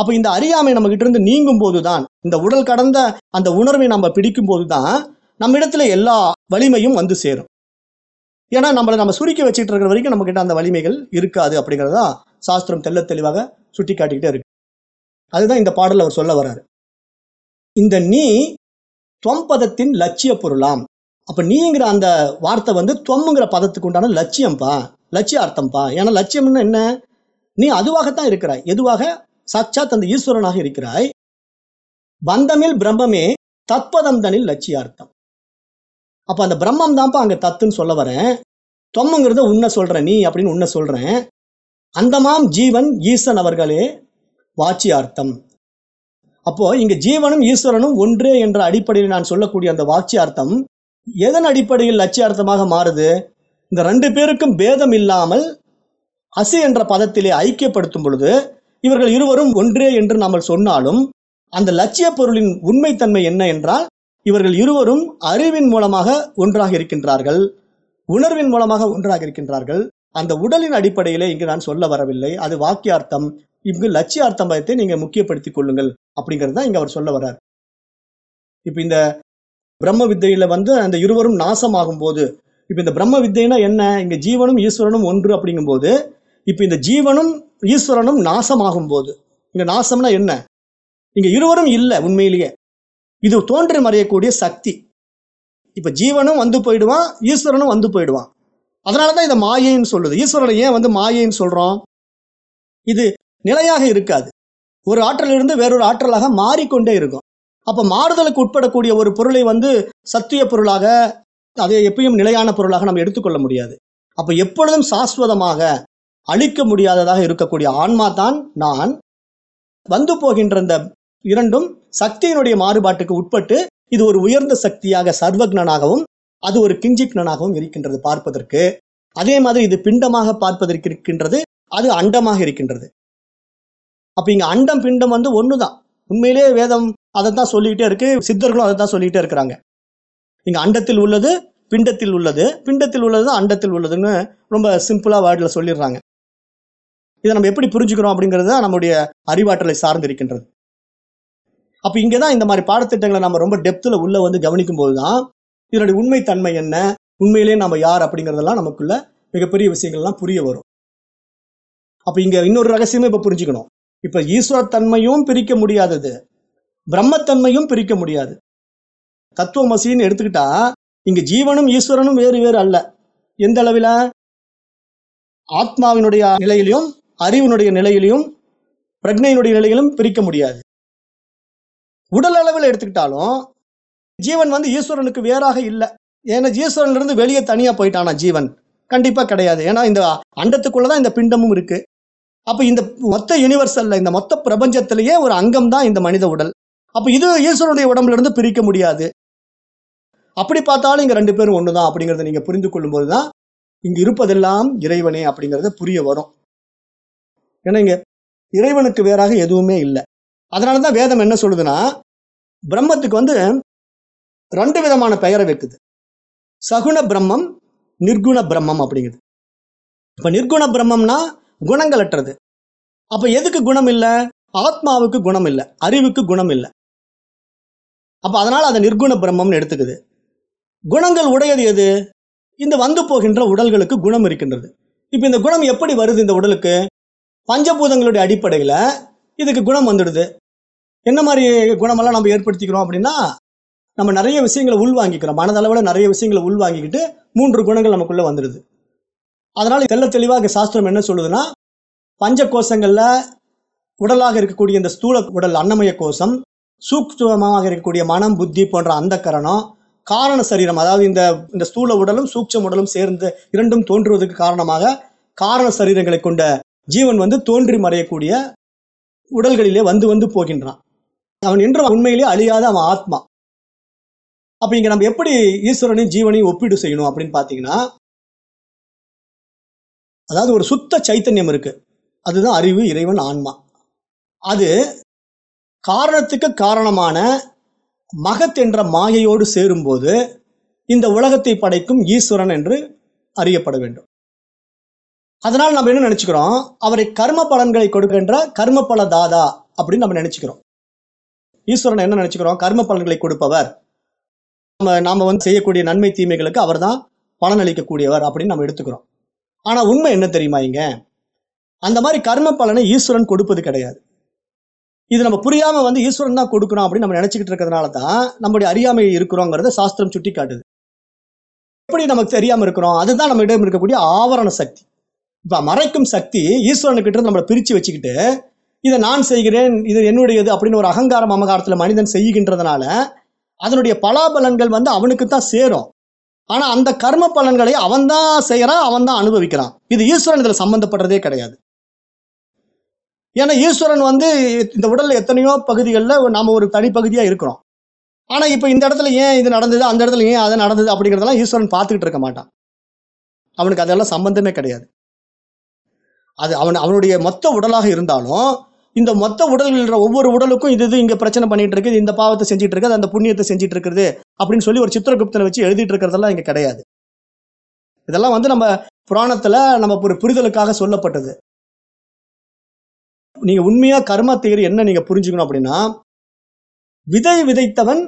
அப்போ இந்த அறியாமை நம்ம கிட்ட இருந்து நீங்கும் போதுதான் இந்த உடல் கடந்த அந்த உணர்வை நம்ம பிடிக்கும் போதுதான் நம்ம இடத்துல எல்லா வலிமையும் வந்து சேரும். ஏன்னா நம்மளை நம்ம சுருக்கி வச்சுட்டு இருக்கிற வரைக்கும் நம்ம கிட்ட அந்த வலிமைகள் இருக்காது அப்படிங்கிறதா சாஸ்திரம் தெள்ள தெளிவாக சுட்டி காட்டிக்கிட்டே இருக்கு. அதுதான் இந்த பாடல் அவர் சொல்ல வர்றாரு. இந்த நீ தொம்பதத்தின் லட்சிய பொருளாம். அப்ப நீங்கிற அந்த வார்த்தை வந்து தொம்முங்கிற பதத்துக்கு உண்டான லட்சியம்ப்பா லட்சிய அர்த்தம்ப்பா ஏன்னா லட்சியம்னு என்ன? நீ அதுவாகத்தான் இருக்கிறாய். எதுவாக? சச்சாத் அந்த ஈஸ்வரனாக இருக்கிறாய். பந்தமில் பிரம்மமே தத்பதம் தனில் லட்சியார்த்தம். அப்ப அந்த பிரம்மம் தான்ப்பா அங்க தத்துன்னு சொல்ல வரேன். தொம்முங்கிறத உன்னை சொல்றேன் நீ அப்படின்னு உன்னை சொல்றேன். அந்தமாம் ஜீவன் ஈசன் அவர்களே வாட்சியார்த்தம். அப்போ இங்க ஜீவனும் ஈஸ்வரனும் ஒன்றே என்ற அடிப்படையில் நான் சொல்லக்கூடிய அந்த வாட்சியார்த்தம் எதன் அடிப்படையில் லட்சியார்த்தமாக மாறுது? இந்த ரெண்டு பேருக்கும் பேதம் இல்லாமல் அசு என்ற பதத்திலே ஐக்கியப்படுத்தும் பொழுது இவர்கள் இருவரும் ஒன்றே என்று நாம் சொன்னாலும் அந்த லட்சிய பொருளின் உண்மைத்தன்மை என்ன என்றால் இவர்கள் இருவரும் அறிவின் மூலமாக ஒன்றாக இருக்கின்றார்கள் உணர்வின் மூலமாக ஒன்றாக இருக்கின்றார்கள். அந்த உடலின் அடிப்படையிலே இங்கு நான் சொல்ல வரவில்லை. அது வாக்கியார்த்தம். இங்கு பயத்தை நீங்க முக்கியப்படுத்திக் கொள்ளுங்கள் அப்படிங்கிறது தான் இங்க அவர் சொல்ல வர்றார். இப்ப இந்த பிரம்ம வித்தையில வந்து அந்த இருவரும் நாசமாகும் போது இப்ப இந்த பிரம்ம வித்தைனா என்ன? இங்க ஜீவனும் ஈஸ்வரனும் ஒன்று அப்படிங்கும்போது இப்ப இந்த ஜீவனும் ஈஸ்வரனும் நாசமாகும் போது இங்க நாசம்னா என்ன? இங்க இருவரும் இல்லை உண்மையிலேயே. இது தோன்றி மறையக்கூடிய சக்தி. இப்ப ஜீவனும் வந்து போயிடுவான் ஈஸ்வரனும் வந்து போயிடுவான். அதனாலதான் இதை மாயைன்னு சொல்லுது. ஈஸ்வரனை ஏன் வந்து மாயைன்னு சொல்றோம்? இது நிலையாக இருக்காது. ஒரு ஆற்றலிருந்து வேறொரு ஆற்றலாக மாறிக்கொண்டே இருக்கும். அப்ப மாறுதலுக்கு உட்படக்கூடிய ஒரு பொருளை வந்து சத்திய பொருளாக அதை எப்பயும் நிலையான பொருளாக நம்ம எடுத்துக்கொள்ள முடியாது. அப்ப எப்பொழுதும் சாஸ்வதமாக அழிக்க முடியாததாக இருக்கக்கூடிய ஆன்மா தான் நான். வந்து போகின்ற இந்த இரண்டும் சக்தியினுடைய மாறுபாட்டுக்கு உட்பட்டு இது ஒரு உயர்ந்த சக்தியாக சர்வக்னனாகவும் அது ஒரு கிஞ்சிக்னனாகவும் இருக்கின்றது பார்ப்பதற்கு. அதே மாதிரி இது பிண்டமாக பார்ப்பதற்கு இருக்கின்றது அது அண்டமாக இருக்கின்றது. அப்ப இங்க அண்டம் பிண்டம் வந்து ஒண்ணுதான். உண்மையிலேயே வேதம் அதை தான் சொல்லிக்கிட்டே இருக்கு சித்தர்களும் அதை தான் சொல்லிக்கிட்டே இருக்கிறாங்க. இங்க அண்டத்தில் உள்ளது பிண்டத்தில் உள்ளது. பிண்டத்தில் உள்ளது தான் அண்டத்தில் உள்ளதுன்னு ரொம்ப சிம்பிளா வேர்டில் சொல்லிடுறாங்க. இதை நம்ம எப்படி புரிஞ்சுக்கிறோம் அப்படிங்கிறது தான் நம்முடைய அறிவாற்றலை சார்ந்து இருக்கின்றது அப்ப இங்கதான் இந்த மாதிரி பாடத்திட்டங்களை நம்ம ரொம்ப டெப்த்ல உள்ள வந்து கவனிக்கும் போது தான் இதனுடைய உண்மைத்தன்மை என்ன உண்மையிலேயே நம்ம யார் அப்படிங்கறதெல்லாம் நமக்குள்ள மிகப்பெரிய விஷயங்கள்லாம் புரிய வரும். அப்ப இங்க இன்னொரு ரகசியமே இப்ப புரிஞ்சுக்கணும். இப்ப ஈஸ்வர தன்மையும் பிரிக்க முடியாதது பிரம்மத்தன்மையும் பிரிக்க முடியாது. தத்துவமசின்னு எடுத்துக்கிட்டா இங்க ஜீவனும் ஈஸ்வரனும் வேறு வேறு அல்ல. எந்த அளவில்? ஆத்மாவினுடைய நிலையிலும் அறிவினுடைய நிலையிலையும் பிரக்னையினுடைய நிலையிலும் பிரிக்க முடியாது. உடல் அளவில் எடுத்துக்கிட்டாலும் ஜீவன் வந்து ஈஸ்வரனுக்கு வேறாக இல்லை. ஏன்னா ஈஸ்வரன்ல இருந்து வெளியே தனியா போயிட்டானா ஜீவன்? கண்டிப்பா கிடையாது. ஏன்னா இந்த அண்டத்துக்குள்ளதான் இந்த பிண்டமும் இருக்கு. அப்ப இந்த மொத்த யூனிவர்சல்ல இந்த மொத்த பிரபஞ்சத்திலேயே ஒரு அங்கம் தான் இந்த மனித உடல். அப்ப இது ஈஸ்வரனுடைய உடம்புல இருந்து பிரிக்க முடியாது. அப்படி பார்த்தாலும் இங்க ரெண்டு பேரும் ஒண்ணுதான் அப்படிங்கறத நீங்க புரிந்து கொள்ளும் போதுதான் இங்க இருப்பதெல்லாம் இறைவனே அப்படிங்கறது புரிய வரும். ஏன்னா இறைவனுக்கு வேறாக எதுவுமே இல்லை. அதனாலதான் வேதம் என்ன சொல்லுதுன்னா பிரம்மத்துக்கு வந்து ரெண்டு விதமான பெயரை வைக்குது. சகுண பிரம்மம் நிர்குண பிரம்மம் அப்படிங்குது. இப்ப நிர்குண பிரம்மம்னா குணங்களற்றது. அப்ப எதுக்கு குணம் இல்லை? ஆத்மாவுக்கு குணம் இல்ல. அறிவுக்கு குணம் இல்ல. அப்ப அதனால அதை நிர்குண பிரம்மம்னு எடுத்துக்குது. குணங்கள் உடையது எது? இந்த வந்து போகின்ற உடல்களுக்கு குணம் இருக்கின்றது. இப்ப இந்த குணம் எப்படி வருது இந்த உடலுக்கு? பஞ்சபூதங்களுடைய அடிப்படையில் இதுக்கு குணம் வந்துடுது. என்ன மாதிரி குணமெல்லாம் நம்ம ஏற்படுத்திக்கிறோம் அப்படின்னா நம்ம நிறைய விஷயங்களை உள்வாங்கிக்கிறோம். மனதளவில் நிறைய விஷயங்களை உள்வாங்கிக்கிட்டு மூன்று குணங்கள் நமக்குள்ள வந்துடுது. அதனால் தெல்ல தெளிவாக சாஸ்திரம் என்ன சொல்லுதுன்னா பஞ்ச கோஷங்களில் உடலாக இருக்கக்கூடிய இந்த ஸ்தூல உடல் அன்னமய கோஷம் சூக்ஷமாக இருக்கக்கூடிய மனம் புத்தி போன்ற அந்த கரணம் காரண சரீரம் அதாவது இந்த இந்த ஸ்தூல உடலும் சூக்ஷம் உடலும் சேர்ந்து இரண்டும் தோன்றுவதற்கு காரணமாக காரண சரீரங்களை கொண்ட ஜீவன் வந்து தோன்றி மறையக்கூடிய உடல்களிலே வந்து வந்து போகின்றான். அவன் என்று உண்மையிலே அழியாத அவன் ஆத்மா. அப்ப இங்க நம்ம எப்படி ஈஸ்வரனையும் ஜீவனையும் ஒப்பீடு செய்யணும் அப்படின்னு பாத்தீங்கன்னா அதாவது ஒரு சுத்த சைத்தன்யம் இருக்கு. அதுதான் அறிவு இறைவன் ஆன்மா. அது காரணத்துக்கு காரணமான மகத் என்ற மாயையோடு சேரும்போது இந்த உலகத்தை படைக்கும் ஈஸ்வரன் என்று அறியப்பட வேண்டும். அதனால் நம்ம என்ன நினைச்சுக்கிறோம்? அவரை கர்ம பலன்களை கொடுக்கின்ற கர்ம பல தாதா அப்படின்னு நம்ம நினைச்சுக்கிறோம். ஈஸ்வரன் என்ன நினைச்சுக்கிறோம்? கர்ம பலன்களை கொடுப்பவர். நம்ம நாம வந்து செய்யக்கூடிய நன்மை தீமைகளுக்கு அவர்தான் பலன் அளிக்கக்கூடியவர் அப்படின்னு நம்ம எடுத்துக்கிறோம். ஆனா உண்மை என்ன தெரியுமா இங்க? அந்த மாதிரி கர்ம பலனை ஈஸ்வரன் கொடுப்பது கிடையாது. இது நம்ம புரியாம வந்து ஈஸ்வரன் தான் கொடுக்கணும் அப்படின்னு நம்ம நினைச்சுக்கிட்டு இருக்கிறதுனால தான் நம்முடைய அறியாமை இருக்கிறோங்கிறத சாஸ்திரம் சுட்டி காட்டுது எப்படி நமக்கு தெரியாம இருக்கிறோம்? அதுதான் நம்ம இடம் இருக்கக்கூடிய ஆவரண சக்தி. மறைக்கும் சக்தி ஈஸ்வரனுக்கிட்ட இருந்து நம்மளை பிரித்து வச்சுக்கிட்டு இதை நான் செய்கிறேன் இது என்னுடையது அப்படின்னு ஒரு அகங்காரம் அமகாரத்தில் மனிதன் செய்கின்றதுனால அதனுடைய பலாபலன்கள் வந்து அவனுக்கு தான் சேரும். ஆனால் அந்த கர்ம பலன்களை அவன் தான் செய்கிறான் அவன் தான் அனுபவிக்கிறான். இது ஈஸ்வரன் இதில் சம்மந்தப்படுறதே கிடையாது. ஏன்னா ஈஸ்வரன் வந்து இந்த உடலில் எத்தனையோ பகுதிகளில் நாம் ஒரு தனிப்பகுதியாக இருக்கிறோம். ஆனால் இப்போ இந்த இடத்துல ஏன் இது நடந்தது அந்த இடத்துல ஏன் அது நடந்தது அப்படிங்கிறதெல்லாம் ஈஸ்வரன் பார்த்துக்கிட்டு இருக்க மாட்டான். அவனுக்கு அதெல்லாம் சம்பந்தமே கிடையாது. அது அவன் அவனுடைய மொத்த உடலாக இருந்தாலும் இந்த மொத்த உடல்கிற ஒவ்வொரு உடலுக்கும் இது இது இங்கே பிரச்சனை பண்ணிட்டு இருக்குது இந்த பாவத்தை செஞ்சுட்டு இருக்குது அந்த புண்ணியத்தை செஞ்சுட்டு இருக்குது அப்படின்னு சொல்லி ஒரு சித்திரகுப்தனை வச்சு எழுதிட்டு இருக்கிறதெல்லாம் இங்கே கிடையாது. இதெல்லாம் வந்து நம்ம புராணத்தில் நம்ம ஒரு புரிதலுக்காக சொல்லப்பட்டது. நீங்கள் உண்மையாக கர்ம தியரி என்ன நீங்கள் புரிஞ்சுக்கணும் அப்படின்னா விதை விதைத்தவன்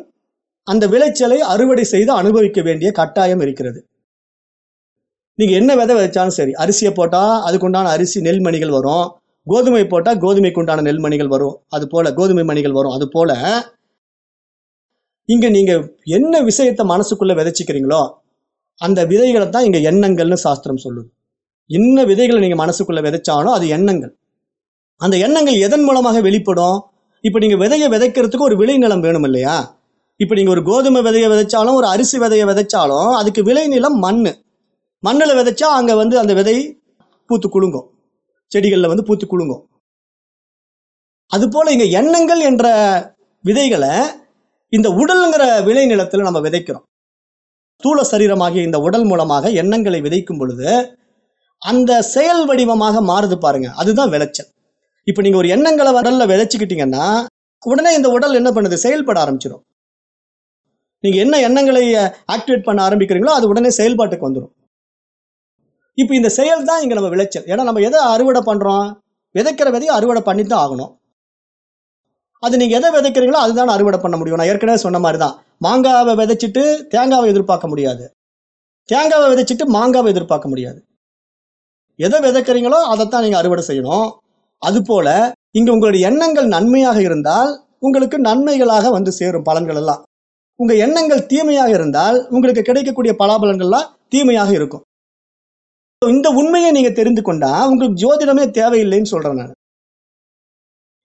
அந்த விளைச்சலை அறுவடை செய்து அனுபவிக்க வேண்டிய கட்டாயம் இருக்கிறது. நீங்கள் என்ன விதை விதைச்சாலும் சரி அரிசியை போட்டால் அதுக்குண்டான அரிசி நெல்மணிகள் வரும். கோதுமை போட்டால் கோதுமைக்கு உண்டான நெல்மணிகள் வரும். அது போல கோதுமை மணிகள் வரும். அது போல இங்கே நீங்கள் என்ன விஷயத்தை மனசுக்குள்ளே விதைச்சிக்கிறீங்களோ அந்த விதைகளை தான் இங்கே எண்ணங்கள்னு சாஸ்திரம் சொல்லுது. என்ன விதைகளை நீங்கள் மனசுக்குள்ளே விதைச்சாலும் அது எண்ணங்கள். அந்த எண்ணங்கள் எதன் மூலமாக வெளிப்படும்? இப்போ நீங்கள் விதையை விதைக்கிறதுக்கு ஒரு விளைநிலம் வேணும் இல்லையா? இப்போ நீங்கள் ஒரு கோதுமை விதையை விதைச்சாலும் ஒரு அரிசி விதையை விதைச்சாலும் அதுக்கு விளைநிலம் மண் மண்ணில் விதைச்சா அங்கே வந்து அந்த விதை பூத்து குலுங்கும். செடிகளில் வந்து பூத்து குலுங்கும். அதுபோல் இங்கே எண்ணங்கள் என்ற விதைகளை இந்த உடல்ங்கிற விளைநிலத்தில் நம்ம விதைக்கிறோம். ஸ்தூல சரீரமாகிய இந்த உடல் மூலமாக எண்ணங்களை விதைக்கும் பொழுது அந்த செயல் வடிவமாக மாறுது பாருங்க. அதுதான் விளைச்சல். இப்போ நீங்கள் ஒரு எண்ணங்களை உடல்ல விதைச்சிக்கிட்டீங்கன்னா உடனே இந்த உடல் என்ன பண்ணுது? செயல்பட ஆரம்பிச்சிடும் நீங்கள் என்ன எண்ணங்களை ஆக்டிவேட் பண்ண ஆரம்பிக்கிறீங்களோ அது உடனே செயல்பாட்டுக்கு வந்துடும் இப்போ இந்த செயல் தான் இங்கே நம்ம விளைச்சல். ஏன்னா நம்ம எதை அறுவடை பண்ணுறோம் விதைக்கிற விதையை அறுவடை பண்ணி தான் ஆகணும். அது நீங்கள் எதை விதைக்கிறீங்களோ அதுதான் அறுவடை பண்ண முடியும். நான் ஏற்கனவே சொன்ன மாதிரி தான் மாங்காவை விதைச்சிட்டு தேங்காவை எதிர்பார்க்க முடியாது. தேங்காவை விதைச்சிட்டு மாங்காவை எதிர்பார்க்க முடியாது. எதை விதைக்கிறீங்களோ அதைத்தான் நீங்கள் அறுவடை செய்யணும். அதுபோல் இங்கே உங்களுடைய எண்ணங்கள் நன்மையாக இருந்தால் உங்களுக்கு நன்மைகளாக வந்து சேரும் பலன்கள் எல்லாம். உங்கள் எண்ணங்கள் தீமையாக இருந்தால் உங்களுக்கு கிடைக்கக்கூடிய பலாபலன்கள்லாம் தீமையாக இருக்கும். இந்த உண்மையை நீங்க தெரிந்து கொண்டா உங்களுக்கு ஜோதிடமே தேவையில்லைன்னு சொல்றேன் நான்.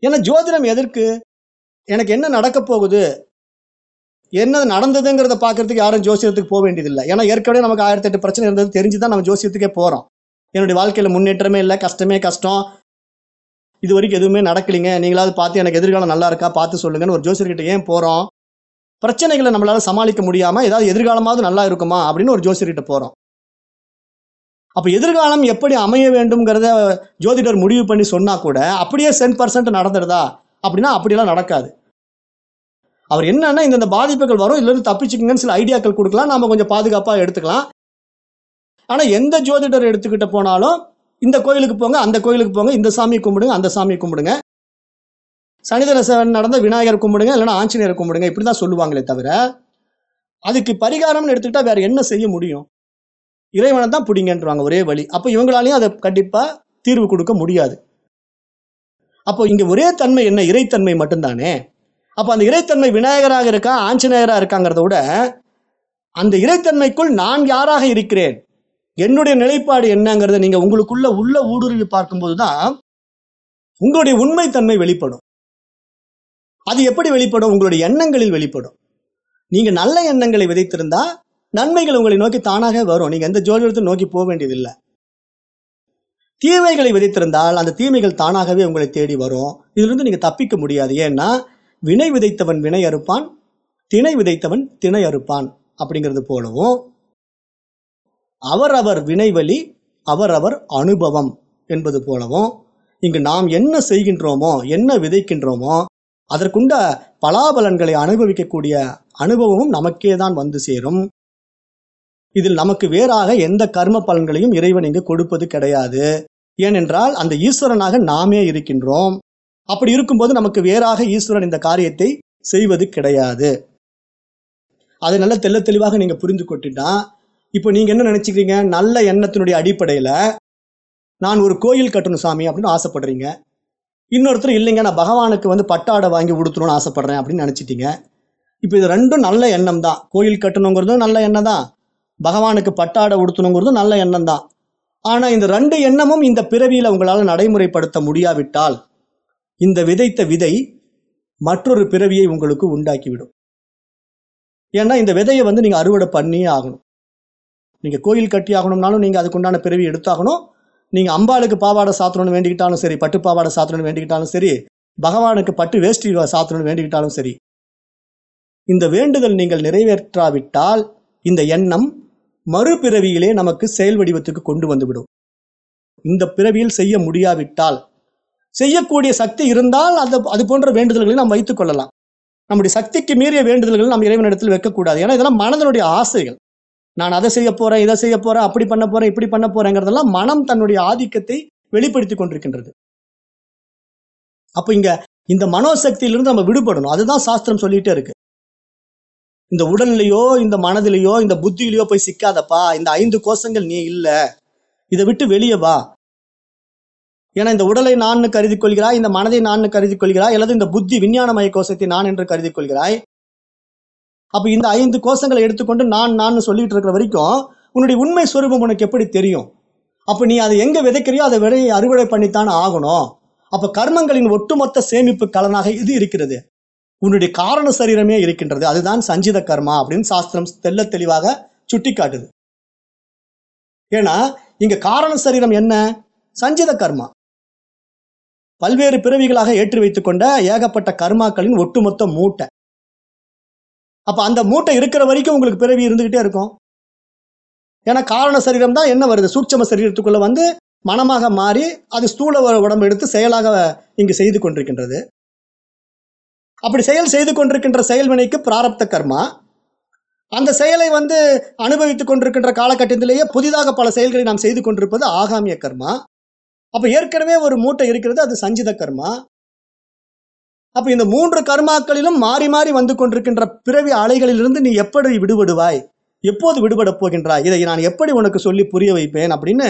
ஏன்னா ஜோதிடம் எதற்கு? எனக்கு என்ன நடக்க போகுது? என்ன நடந்ததுங்கிறத பார்க்கறதுக்கு யாரும் ஜோசியத்துக்கு போக வேண்டியதில்லை. ஏன்னா ஏற்கனவே நமக்கு ஆயிரத்தி எட்டு பிரச்சனை இருந்தது தெரிஞ்சுதான் நம்ம ஜோசியத்துக்கே போறோம். என்னுடைய வாழ்க்கையில முன்னேற்றமே இல்லை கஷ்டமே கஷ்டம். இது வரைக்கும் எதுவுமே நடக்கலைங்க. நீங்களாவது பார்த்து எனக்கு எதிர்காலம் நல்லா இருக்கா பார்த்து சொல்லுங்கன்னு ஒரு ஜோசியர்கிட்ட ஏன் போறோம்? பிரச்சனைகளை நம்மளால சமாளிக்க முடியாம ஏதாவது எதிர்காலமாவது நல்லா இருக்குமா அப்படின்னு ஒரு ஜோசியர்கிட்ட போறோம். அப்போ எதிர்காலம் எப்படி அமைய வேண்டும்ங்கிறத ஜோதிடர் முடிவு பண்ணி சொன்னால் கூட அப்படியே சென் பர்சன்ட் நடந்துடுதா? அப்படின்னா அப்படியெல்லாம் நடக்காது. அவர் என்னன்னா இந்த பாதிப்புகள் வரும் இல்லைன்னு இருந்து சில ஐடியாக்கள் கொடுக்கலாம். நம்ம கொஞ்சம் பாதுகாப்பாக எடுத்துக்கலாம். ஆனால் எந்த ஜோதிடர் எடுத்துக்கிட்ட போனாலும் இந்த கோயிலுக்கு போங்க அந்த கோயிலுக்கு போங்க இந்த சாமியை கும்பிடுங்க அந்த சாமியை கும்பிடுங்க. சனிதரசன் நடந்த விநாயகர் கும்பிடுங்க இல்லைன்னா ஆஞ்சநேயர் கும்பிடுங்க இப்படி தான் சொல்லுவாங்களே தவிர அதுக்கு பரிகாரம்னு எடுத்துக்கிட்டா வேற என்ன செய்ய முடியும்? இறைவனை தான் பிடிங்கன்றாங்க ஒரே வழி. அப்போ இவங்களாலையும் அதை கண்டிப்பாக தீர்வு கொடுக்க முடியாது. அப்போ இங்கே ஒரே தன்மை என்ன? இறைத்தன்மை மட்டும்தானே? அப்போ அந்த இறைத்தன்மை விநாயகராக இருக்கா ஆஞ்சநேயராக இருக்காங்கிறத விட அந்த இறைத்தன்மைக்குள் நான் யாராக இருக்கிறேன்? என்னுடைய நிலைப்பாடு என்னங்கிறத நீங்கள் உங்களுக்குள்ள உள்ள ஊடுருவி பார்க்கும்போது தான் உங்களுடைய உண்மைத்தன்மை வெளிப்படும். அது எப்படி வெளிப்படும்? உங்களுடைய எண்ணங்களில் வெளிப்படும். நீங்கள் நல்ல எண்ணங்களை விதைத்திருந்தால் நன்மைகள் உங்களை நோக்கி தானாக வரும். நீங்க எந்த ஜோதிடத்தை நோக்கி போக வேண்டியதில்லை. தீமைகளை விதைத்திருந்தால் அந்த தீமைகள் தானாகவே உங்களை தேடி வரும். இதிலிருந்து நீங்க தப்பிக்க முடியாது. ஏன்னா வினை விதைத்தவன் வினை அறுப்பான் திணை விதைத்தவன் திணை அறுப்பான் அப்படிங்கிறது போலவும் அவரவர் வினைவழி அவரவர் அனுபவம் என்பது போலவும் இங்கு நாம் என்ன செய்கின்றோமோ என்ன விதைக்கின்றோமோ அதற்குண்ட பலாபலன்களை அனுபவிக்கக்கூடிய அனுபவமும் நமக்கே தான் வந்து சேரும். இதில் நமக்கு வேறாக எந்த கர்ம பலன்களையும் இறைவன் இங்கு கொடுப்பது கிடையாது. ஏனென்றால் அந்த ஈஸ்வரனாக நாமே இருக்கின்றோம். அப்படி இருக்கும்போது நமக்கு வேறாக ஈஸ்வரன் இந்த காரியத்தை செய்வது கிடையாது. அதை நல்ல தெள்ள தெளிவாக நீங்க புரிந்து கொட்டுட்டா இப்போ நீங்க என்ன நினைச்சுக்கிறீங்க? நல்ல எண்ணத்தினுடைய அடிப்படையில நான் ஒரு கோயில் கட்டணும் சாமி அப்படின்னு ஆசைப்படுறீங்க. இன்னொருத்தர் இல்லைங்க நான் பகவானுக்கு வந்து பட்டாடை வாங்கி உடுத்தணும்னு ஆசைப்படுறேன் அப்படின்னு நினைச்சிட்டீங்க. இப்போ இது ரெண்டும் நல்ல எண்ணம் தான். கோயில் கட்டணுங்கிறதும் நல்ல எண்ணம் தான். பகவானுக்கு பட்டாடை உடுத்தணுங்கிறது நல்ல எண்ணம் தான் ஆனால் இந்த ரெண்டு எண்ணமும் இந்த பிறவியில் உங்களால் நடைமுறைப்படுத்த முடியாவிட்டால் இந்த விதைத்த விதை மற்றொரு பிறவியை உங்களுக்கு உண்டாக்கிவிடும். ஏன்னா இந்த விதையை வந்து நீங்கள் அறுவடை பண்ணியே ஆகணும். நீங்கள் கோயில் கட்டி ஆகணும்னாலும் நீங்கள் அதுக்குண்டான பிறவி எடுத்தாகணும். நீங்கள் அம்பாளுக்கு பாவாடை சாத்தணும்னு வேண்டிக்கிட்டாலும் சரி பட்டு பாவாடை சாத்தணும்னு வேண்டிக்கிட்டாலும் சரி பகவானுக்கு பட்டு வேஷ்டி சாத்தணும்னு வேண்டிக்கிட்டாலும் சரி இந்த வேண்டுதல் நீங்கள் நிறைவேற்றாவிட்டால் இந்த எண்ணம் மறுபிறவியிலே நமக்கு செயல் வடிவத்துக்கு கொண்டு வந்துவிடும். இந்த பிறவியில் செய்ய முடியாவிட்டால் செய்யக்கூடிய சக்தி இருந்தால் அந்த அது போன்ற வேண்டுதல்களை நாம் வைத்துக் கொள்ளலாம். நம்முடைய சக்திக்கு மீறிய வேண்டுதல்கள் நாம் இறைவனிடத்தில் வைக்கக்கூடாது. ஏன்னா இதெல்லாம் மனதனுடைய ஆசைகள். நான் அதை செய்ய போறேன் இதை செய்ய போறேன் அப்படி பண்ண போறேன் இப்படி பண்ண போறேங்கிறதெல்லாம் மனம் தன்னுடைய ஆதிக்கத்தை வெளிப்படுத்தி கொண்டிருக்கின்றது. அப்போ இங்க இந்த மனோசக்தியிலிருந்து நம்ம விடுபடணும். அதுதான் சாஸ்திரம் சொல்லிட்டே இருக்கு. இந்த உடல்லையோ இந்த மனதிலேயோ இந்த புத்தியிலையோ போய் சிக்காதப்பா. இந்த ஐந்து கோஷங்கள் நீ இல்லை. இதை விட்டு வெளியே வா. ஏன்னா இந்த உடலை நான் கருதி கொள்கிறாய் இந்த மனதை நான் கருதி கொள்கிறாய் அல்லது இந்த புத்தி விஞ்ஞானமய கோஷத்தை நான் என்று கருதி கொள்கிறாய். அப்ப இந்த ஐந்து கோஷங்களை எடுத்துக்கொண்டு நான் நான் சொல்லிட்டு இருக்கிற வரைக்கும் உன்னுடைய உண்மை சுரூபம் உனக்கு எப்படி தெரியும்? அப்ப நீ அதை எங்க விதைக்கிறியோ அதை விதையை அறுவடை பண்ணித்தான் ஆகணும். அப்ப கர்மங்களின் ஒட்டுமொத்த சேமிப்பு கலனாக இது இருக்கிறது. உன்னுடைய காரண சரீரமே இருக்கின்றது. அதுதான் சஞ்சித கர்மா அப்படின்னு சாஸ்திரம் தெல்ல தெளிவாக சுட்டி காட்டுது ஏன்னா இங்க காரண சரீரம் என்ன? சஞ்சித கர்மா. பல்வேறு பிறவிகளாக ஏற்றி வைத்துக் கொண்ட ஏகப்பட்ட கர்மாக்களின் ஒட்டுமொத்த மூட்டை. அப்ப அந்த மூட்டை இருக்கிற வரைக்கும் உங்களுக்கு பிறவி இருந்துகிட்டே இருக்கும். ஏன்னா காரண சரீரம் தான் என்ன வருது? சூட்சம சரீரத்துக்குள்ள வந்து மனமாக மாறி அது ஸ்தூல உடம்பு எடுத்து செயலாக இங்கு செய்து கொண்டிருக்கின்றது. அப்படி செயல் செய்து கொண்டிருக்கின்ற செயல்வினைக்கு பிராரப்த கர்மா. அந்த செயலை வந்து அனுபவித்துக் கொண்டிருக்கின்ற காலகட்டத்திலேயே புதிதாக பல செயல்களை நாம் செய்து கொண்டிருப்பது ஆகாமிய கர்மா. அப்போ ஏற்கனவே ஒரு மூட்டை இருக்கிறது அது சஞ்சித கர்மா. அப்போ இந்த மூன்று கர்மாக்களிலும் மாறி மாறி வந்து கொண்டிருக்கின்ற பிறவி அலைகளிலிருந்து நீ எப்படி விடுபடுவாய்? எப்போது விடுபடப் போகின்றாய்? இதை நான் எப்படி உனக்கு சொல்லி புரிய வைப்பேன் அப்படின்னு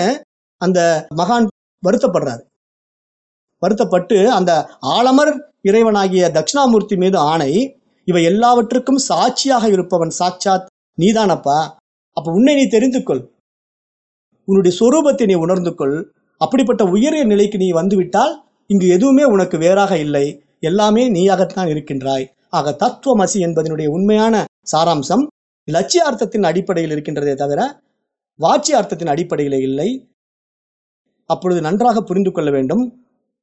அந்த மகான் வருத்தப்படுறாரு. வருத்தப்பட்டு அந்த ஆலமர் இறைவனாகிய தட்சிணாமூர்த்தி மீது ஆணை இவை எல்லாவற்றுக்கும் சாட்சியாக இருப்பவன் சாட்சாத் நீதானப்பா? அப்ப உன்னை நீ தெரிந்து கொள் உன்னுடைய சொரூபத்தை நீ உணர்ந்து கொள் அப்படிப்பட்ட உயரிய நிலைக்கு நீ வந்துவிட்டால் இங்கு எதுவுமே உனக்கு வேறாக இல்லை. எல்லாமே நீயாகத்தான் இருக்கின்றாய். ஆக தத்துவமசி என்பதனுடைய உண்மையான சாராம்சம் லட்சியார்த்தத்தின் அடிப்படையில் இருக்கின்றதே தவிர வாட்சியார்த்தத்தின் அடிப்படையில் இல்லை. அப்பொழுது நன்றாக புரிந்து கொள்ள வேண்டும்.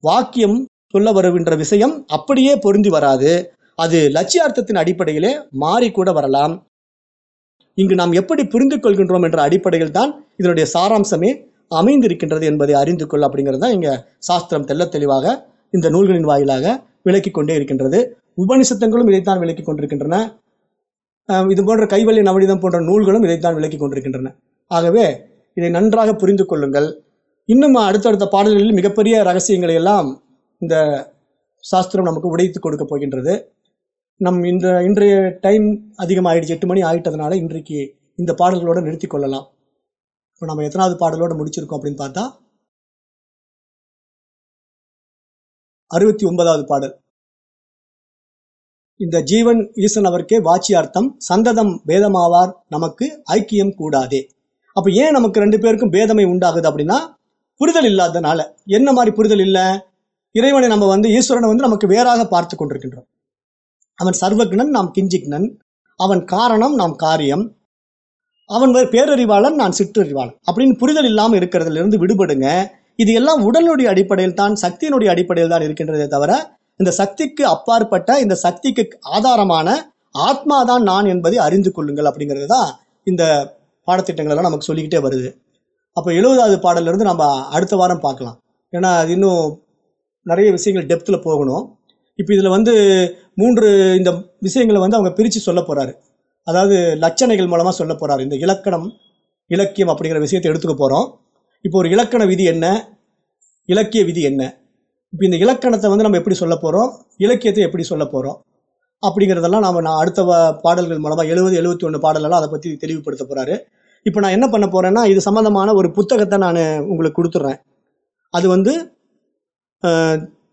வாக்கியம் சொல்ல வருகின்ற விஷயம் அப்படியே பொருந்தி வராது. அது லட்சியார்த்தத்தின் அடிப்படையிலே மாறிக்கூட வரலாம். இங்கு நாம் எப்படி புரிந்து கொள்கின்றோம் என்ற அடிப்படையில் தான் இதனுடைய சாராம்சமே அமைந்திருக்கின்றது என்பதை அறிந்து கொள் அப்படிங்கிறது தான் இங்கே சாஸ்திரம் தெல்ல தெளிவாக இந்த நூல்களின் வாயிலாக விளக்கி கொண்டே இருக்கின்றது. உபனிஷத்தங்களும் இதைத்தான் விளக்கி கொண்டிருக்கின்றன. இது போன்ற கைவல்லி நவனிதம் போன்ற நூல்களும் இதைத்தான் விளக்கி கொண்டிருக்கின்றன. ஆகவே இதை நன்றாக புரிந்து கொள்ளுங்கள். இன்னும் அடுத்தடுத்த பாடல்களில் மிகப்பெரிய ரகசியங்களை எல்லாம் இந்த சாஸ்திரம் நமக்கு உடைத்து கொடுக்க போகின்றது. நம் இந்த இன்றைய டைம் அதிகமாகிடுச்சு எட்டு மணி ஆயிட்டதுனால இன்றைக்கு இந்த பாடல்களோடு நிறுத்தி கொள்ளலாம். இப்போ நம்ம எத்தனாவது பாடலோடு முடிச்சிருக்கோம் அப்படின்னு பார்த்தா அறுபத்தி ஒன்பதாவது பாடல். இந்த ஜீவன் ஈசன் அவர்க்கே வாட்சியார்த்தம் சந்ததம் பேதமாவார் நமக்கு ஐக்கியம் கூடாதே. அப்போ ஏன் நமக்கு ரெண்டு பேருக்கும் பேதமை உண்டாகுது அப்படின்னா புரிதல் இல்லாதனால. என்ன மாதிரி புரிதல் இல்லை? இறைவனை நம்ம வந்து ஈஸ்வரனை வந்து நமக்கு வேறாக பார்த்து கொண்டிருக்கின்றோம். அவன் சர்வக்னன் நாம் கிஞ்சிக்னன். அவன் காரணம் நாம் காரியம். அவன் பேரறிவாளன் நான் சிற்றறிவாளன். அப்படின்னு புரிதல் இல்லாமல் இருக்கிறதுல இருந்து விடுபடுங்க. இது எல்லாம் உடலுடைய அடிப்படையில் தான் சக்தியினுடைய அடிப்படையில் தான் இருக்கின்றதே தவிர இந்த சக்திக்கு அப்பாற்பட்ட இந்த சக்திக்கு ஆதாரமான ஆத்மா தான் நான் என்பதை அறிந்து கொள்ளுங்கள் அப்படிங்கிறது தான் இந்த பாடத்திட்டங்கள் எல்லாம் நமக்கு சொல்லிக்கிட்டே வருது. அப்போ எழுபதாவது பாடலிருந்து நம்ம அடுத்த வாரம் பார்க்கலாம். ஏன்னா அது இன்னும் நிறைய விஷயங்கள் டெப்த்தில் போகணும். இப்போ இதில் வந்து மூன்று இந்த விஷயங்களை வந்து அவங்க பிரித்து சொல்ல போகிறாரு அதாவது லட்சணைகள் மூலமாக சொல்ல போகிறாரு இந்த இலக்கணம் இலக்கியம் அப்படிங்கிற விஷயத்தை எடுத்துக்க போகிறோம் இப்போ ஒரு இலக்கண விதி என்ன? இலக்கிய விதி என்ன? இப்போ இந்த இலக்கணத்தை வந்து நம்ம எப்படி சொல்ல போகிறோம் இலக்கியத்தை எப்படி சொல்ல போகிறோம் அப்படிங்கிறதெல்லாம் நாம் நான் அடுத்த வ- பாடல்கள் மூலமாக எழுபது எழுபத்தி ஒன்று பாடலெல்லாம் அதை பற்றி தெளிவுபடுத்த போகிறாரு இப்போ நான் என்ன பண்ண போகிறேன்னா இது சம்மந்தமான ஒரு புத்தகத்தை நான் உங்களுக்கு கொடுத்துட்றேன் அது வந்து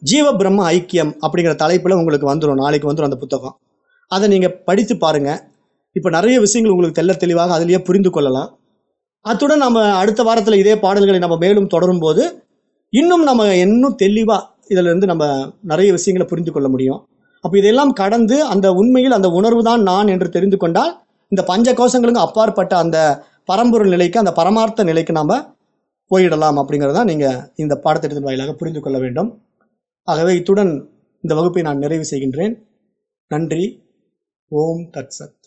ஜீவ பிரம்ம ஐக்கியம் அப்படிங்கிற தலைப்பில் உங்களுக்கு வந்துடும் நாளைக்கு வந்துடும் அந்த புத்தகம். அதை நீங்கள் படித்து பாருங்கள் இப்போ நிறைய விஷயங்கள் உங்களுக்கு தெல்ல தெளிவாக அதிலேயே புரிந்து கொள்ளலாம். அத்துடன் நம்ம அடுத்த வாரத்தில் இதே பாடல்களை நம்ம மேலும் தொடரும் போது இன்னும் நம்ம இன்னும் தெளிவாக இதிலிருந்து நம்ம நிறைய விஷயங்களை புரிந்து கொள்ள முடியும். அப்போ இதெல்லாம் கடந்து அந்த உண்மையில் அந்த உணர்வு தான் நான் என்று தெரிந்து கொண்டால் இந்த பஞ்ச கோஷங்களுக்கு அப்பாற்பட்ட அந்த பரம்பொருள் நிலைக்கு அந்த பரமார்த்த நிலைக்கு நாம் போயிடலாம் அப்படிங்கிறதான் நீங்கள் இந்த பாடத்திட்டத்தின் வாயிலாக புரிந்து கொள்ள வேண்டும். ஆகவே இத்துடன் இந்த வகுப்பை நான் நிறைவு செய்கின்றேன். நன்றி. ஓம் தத்சத்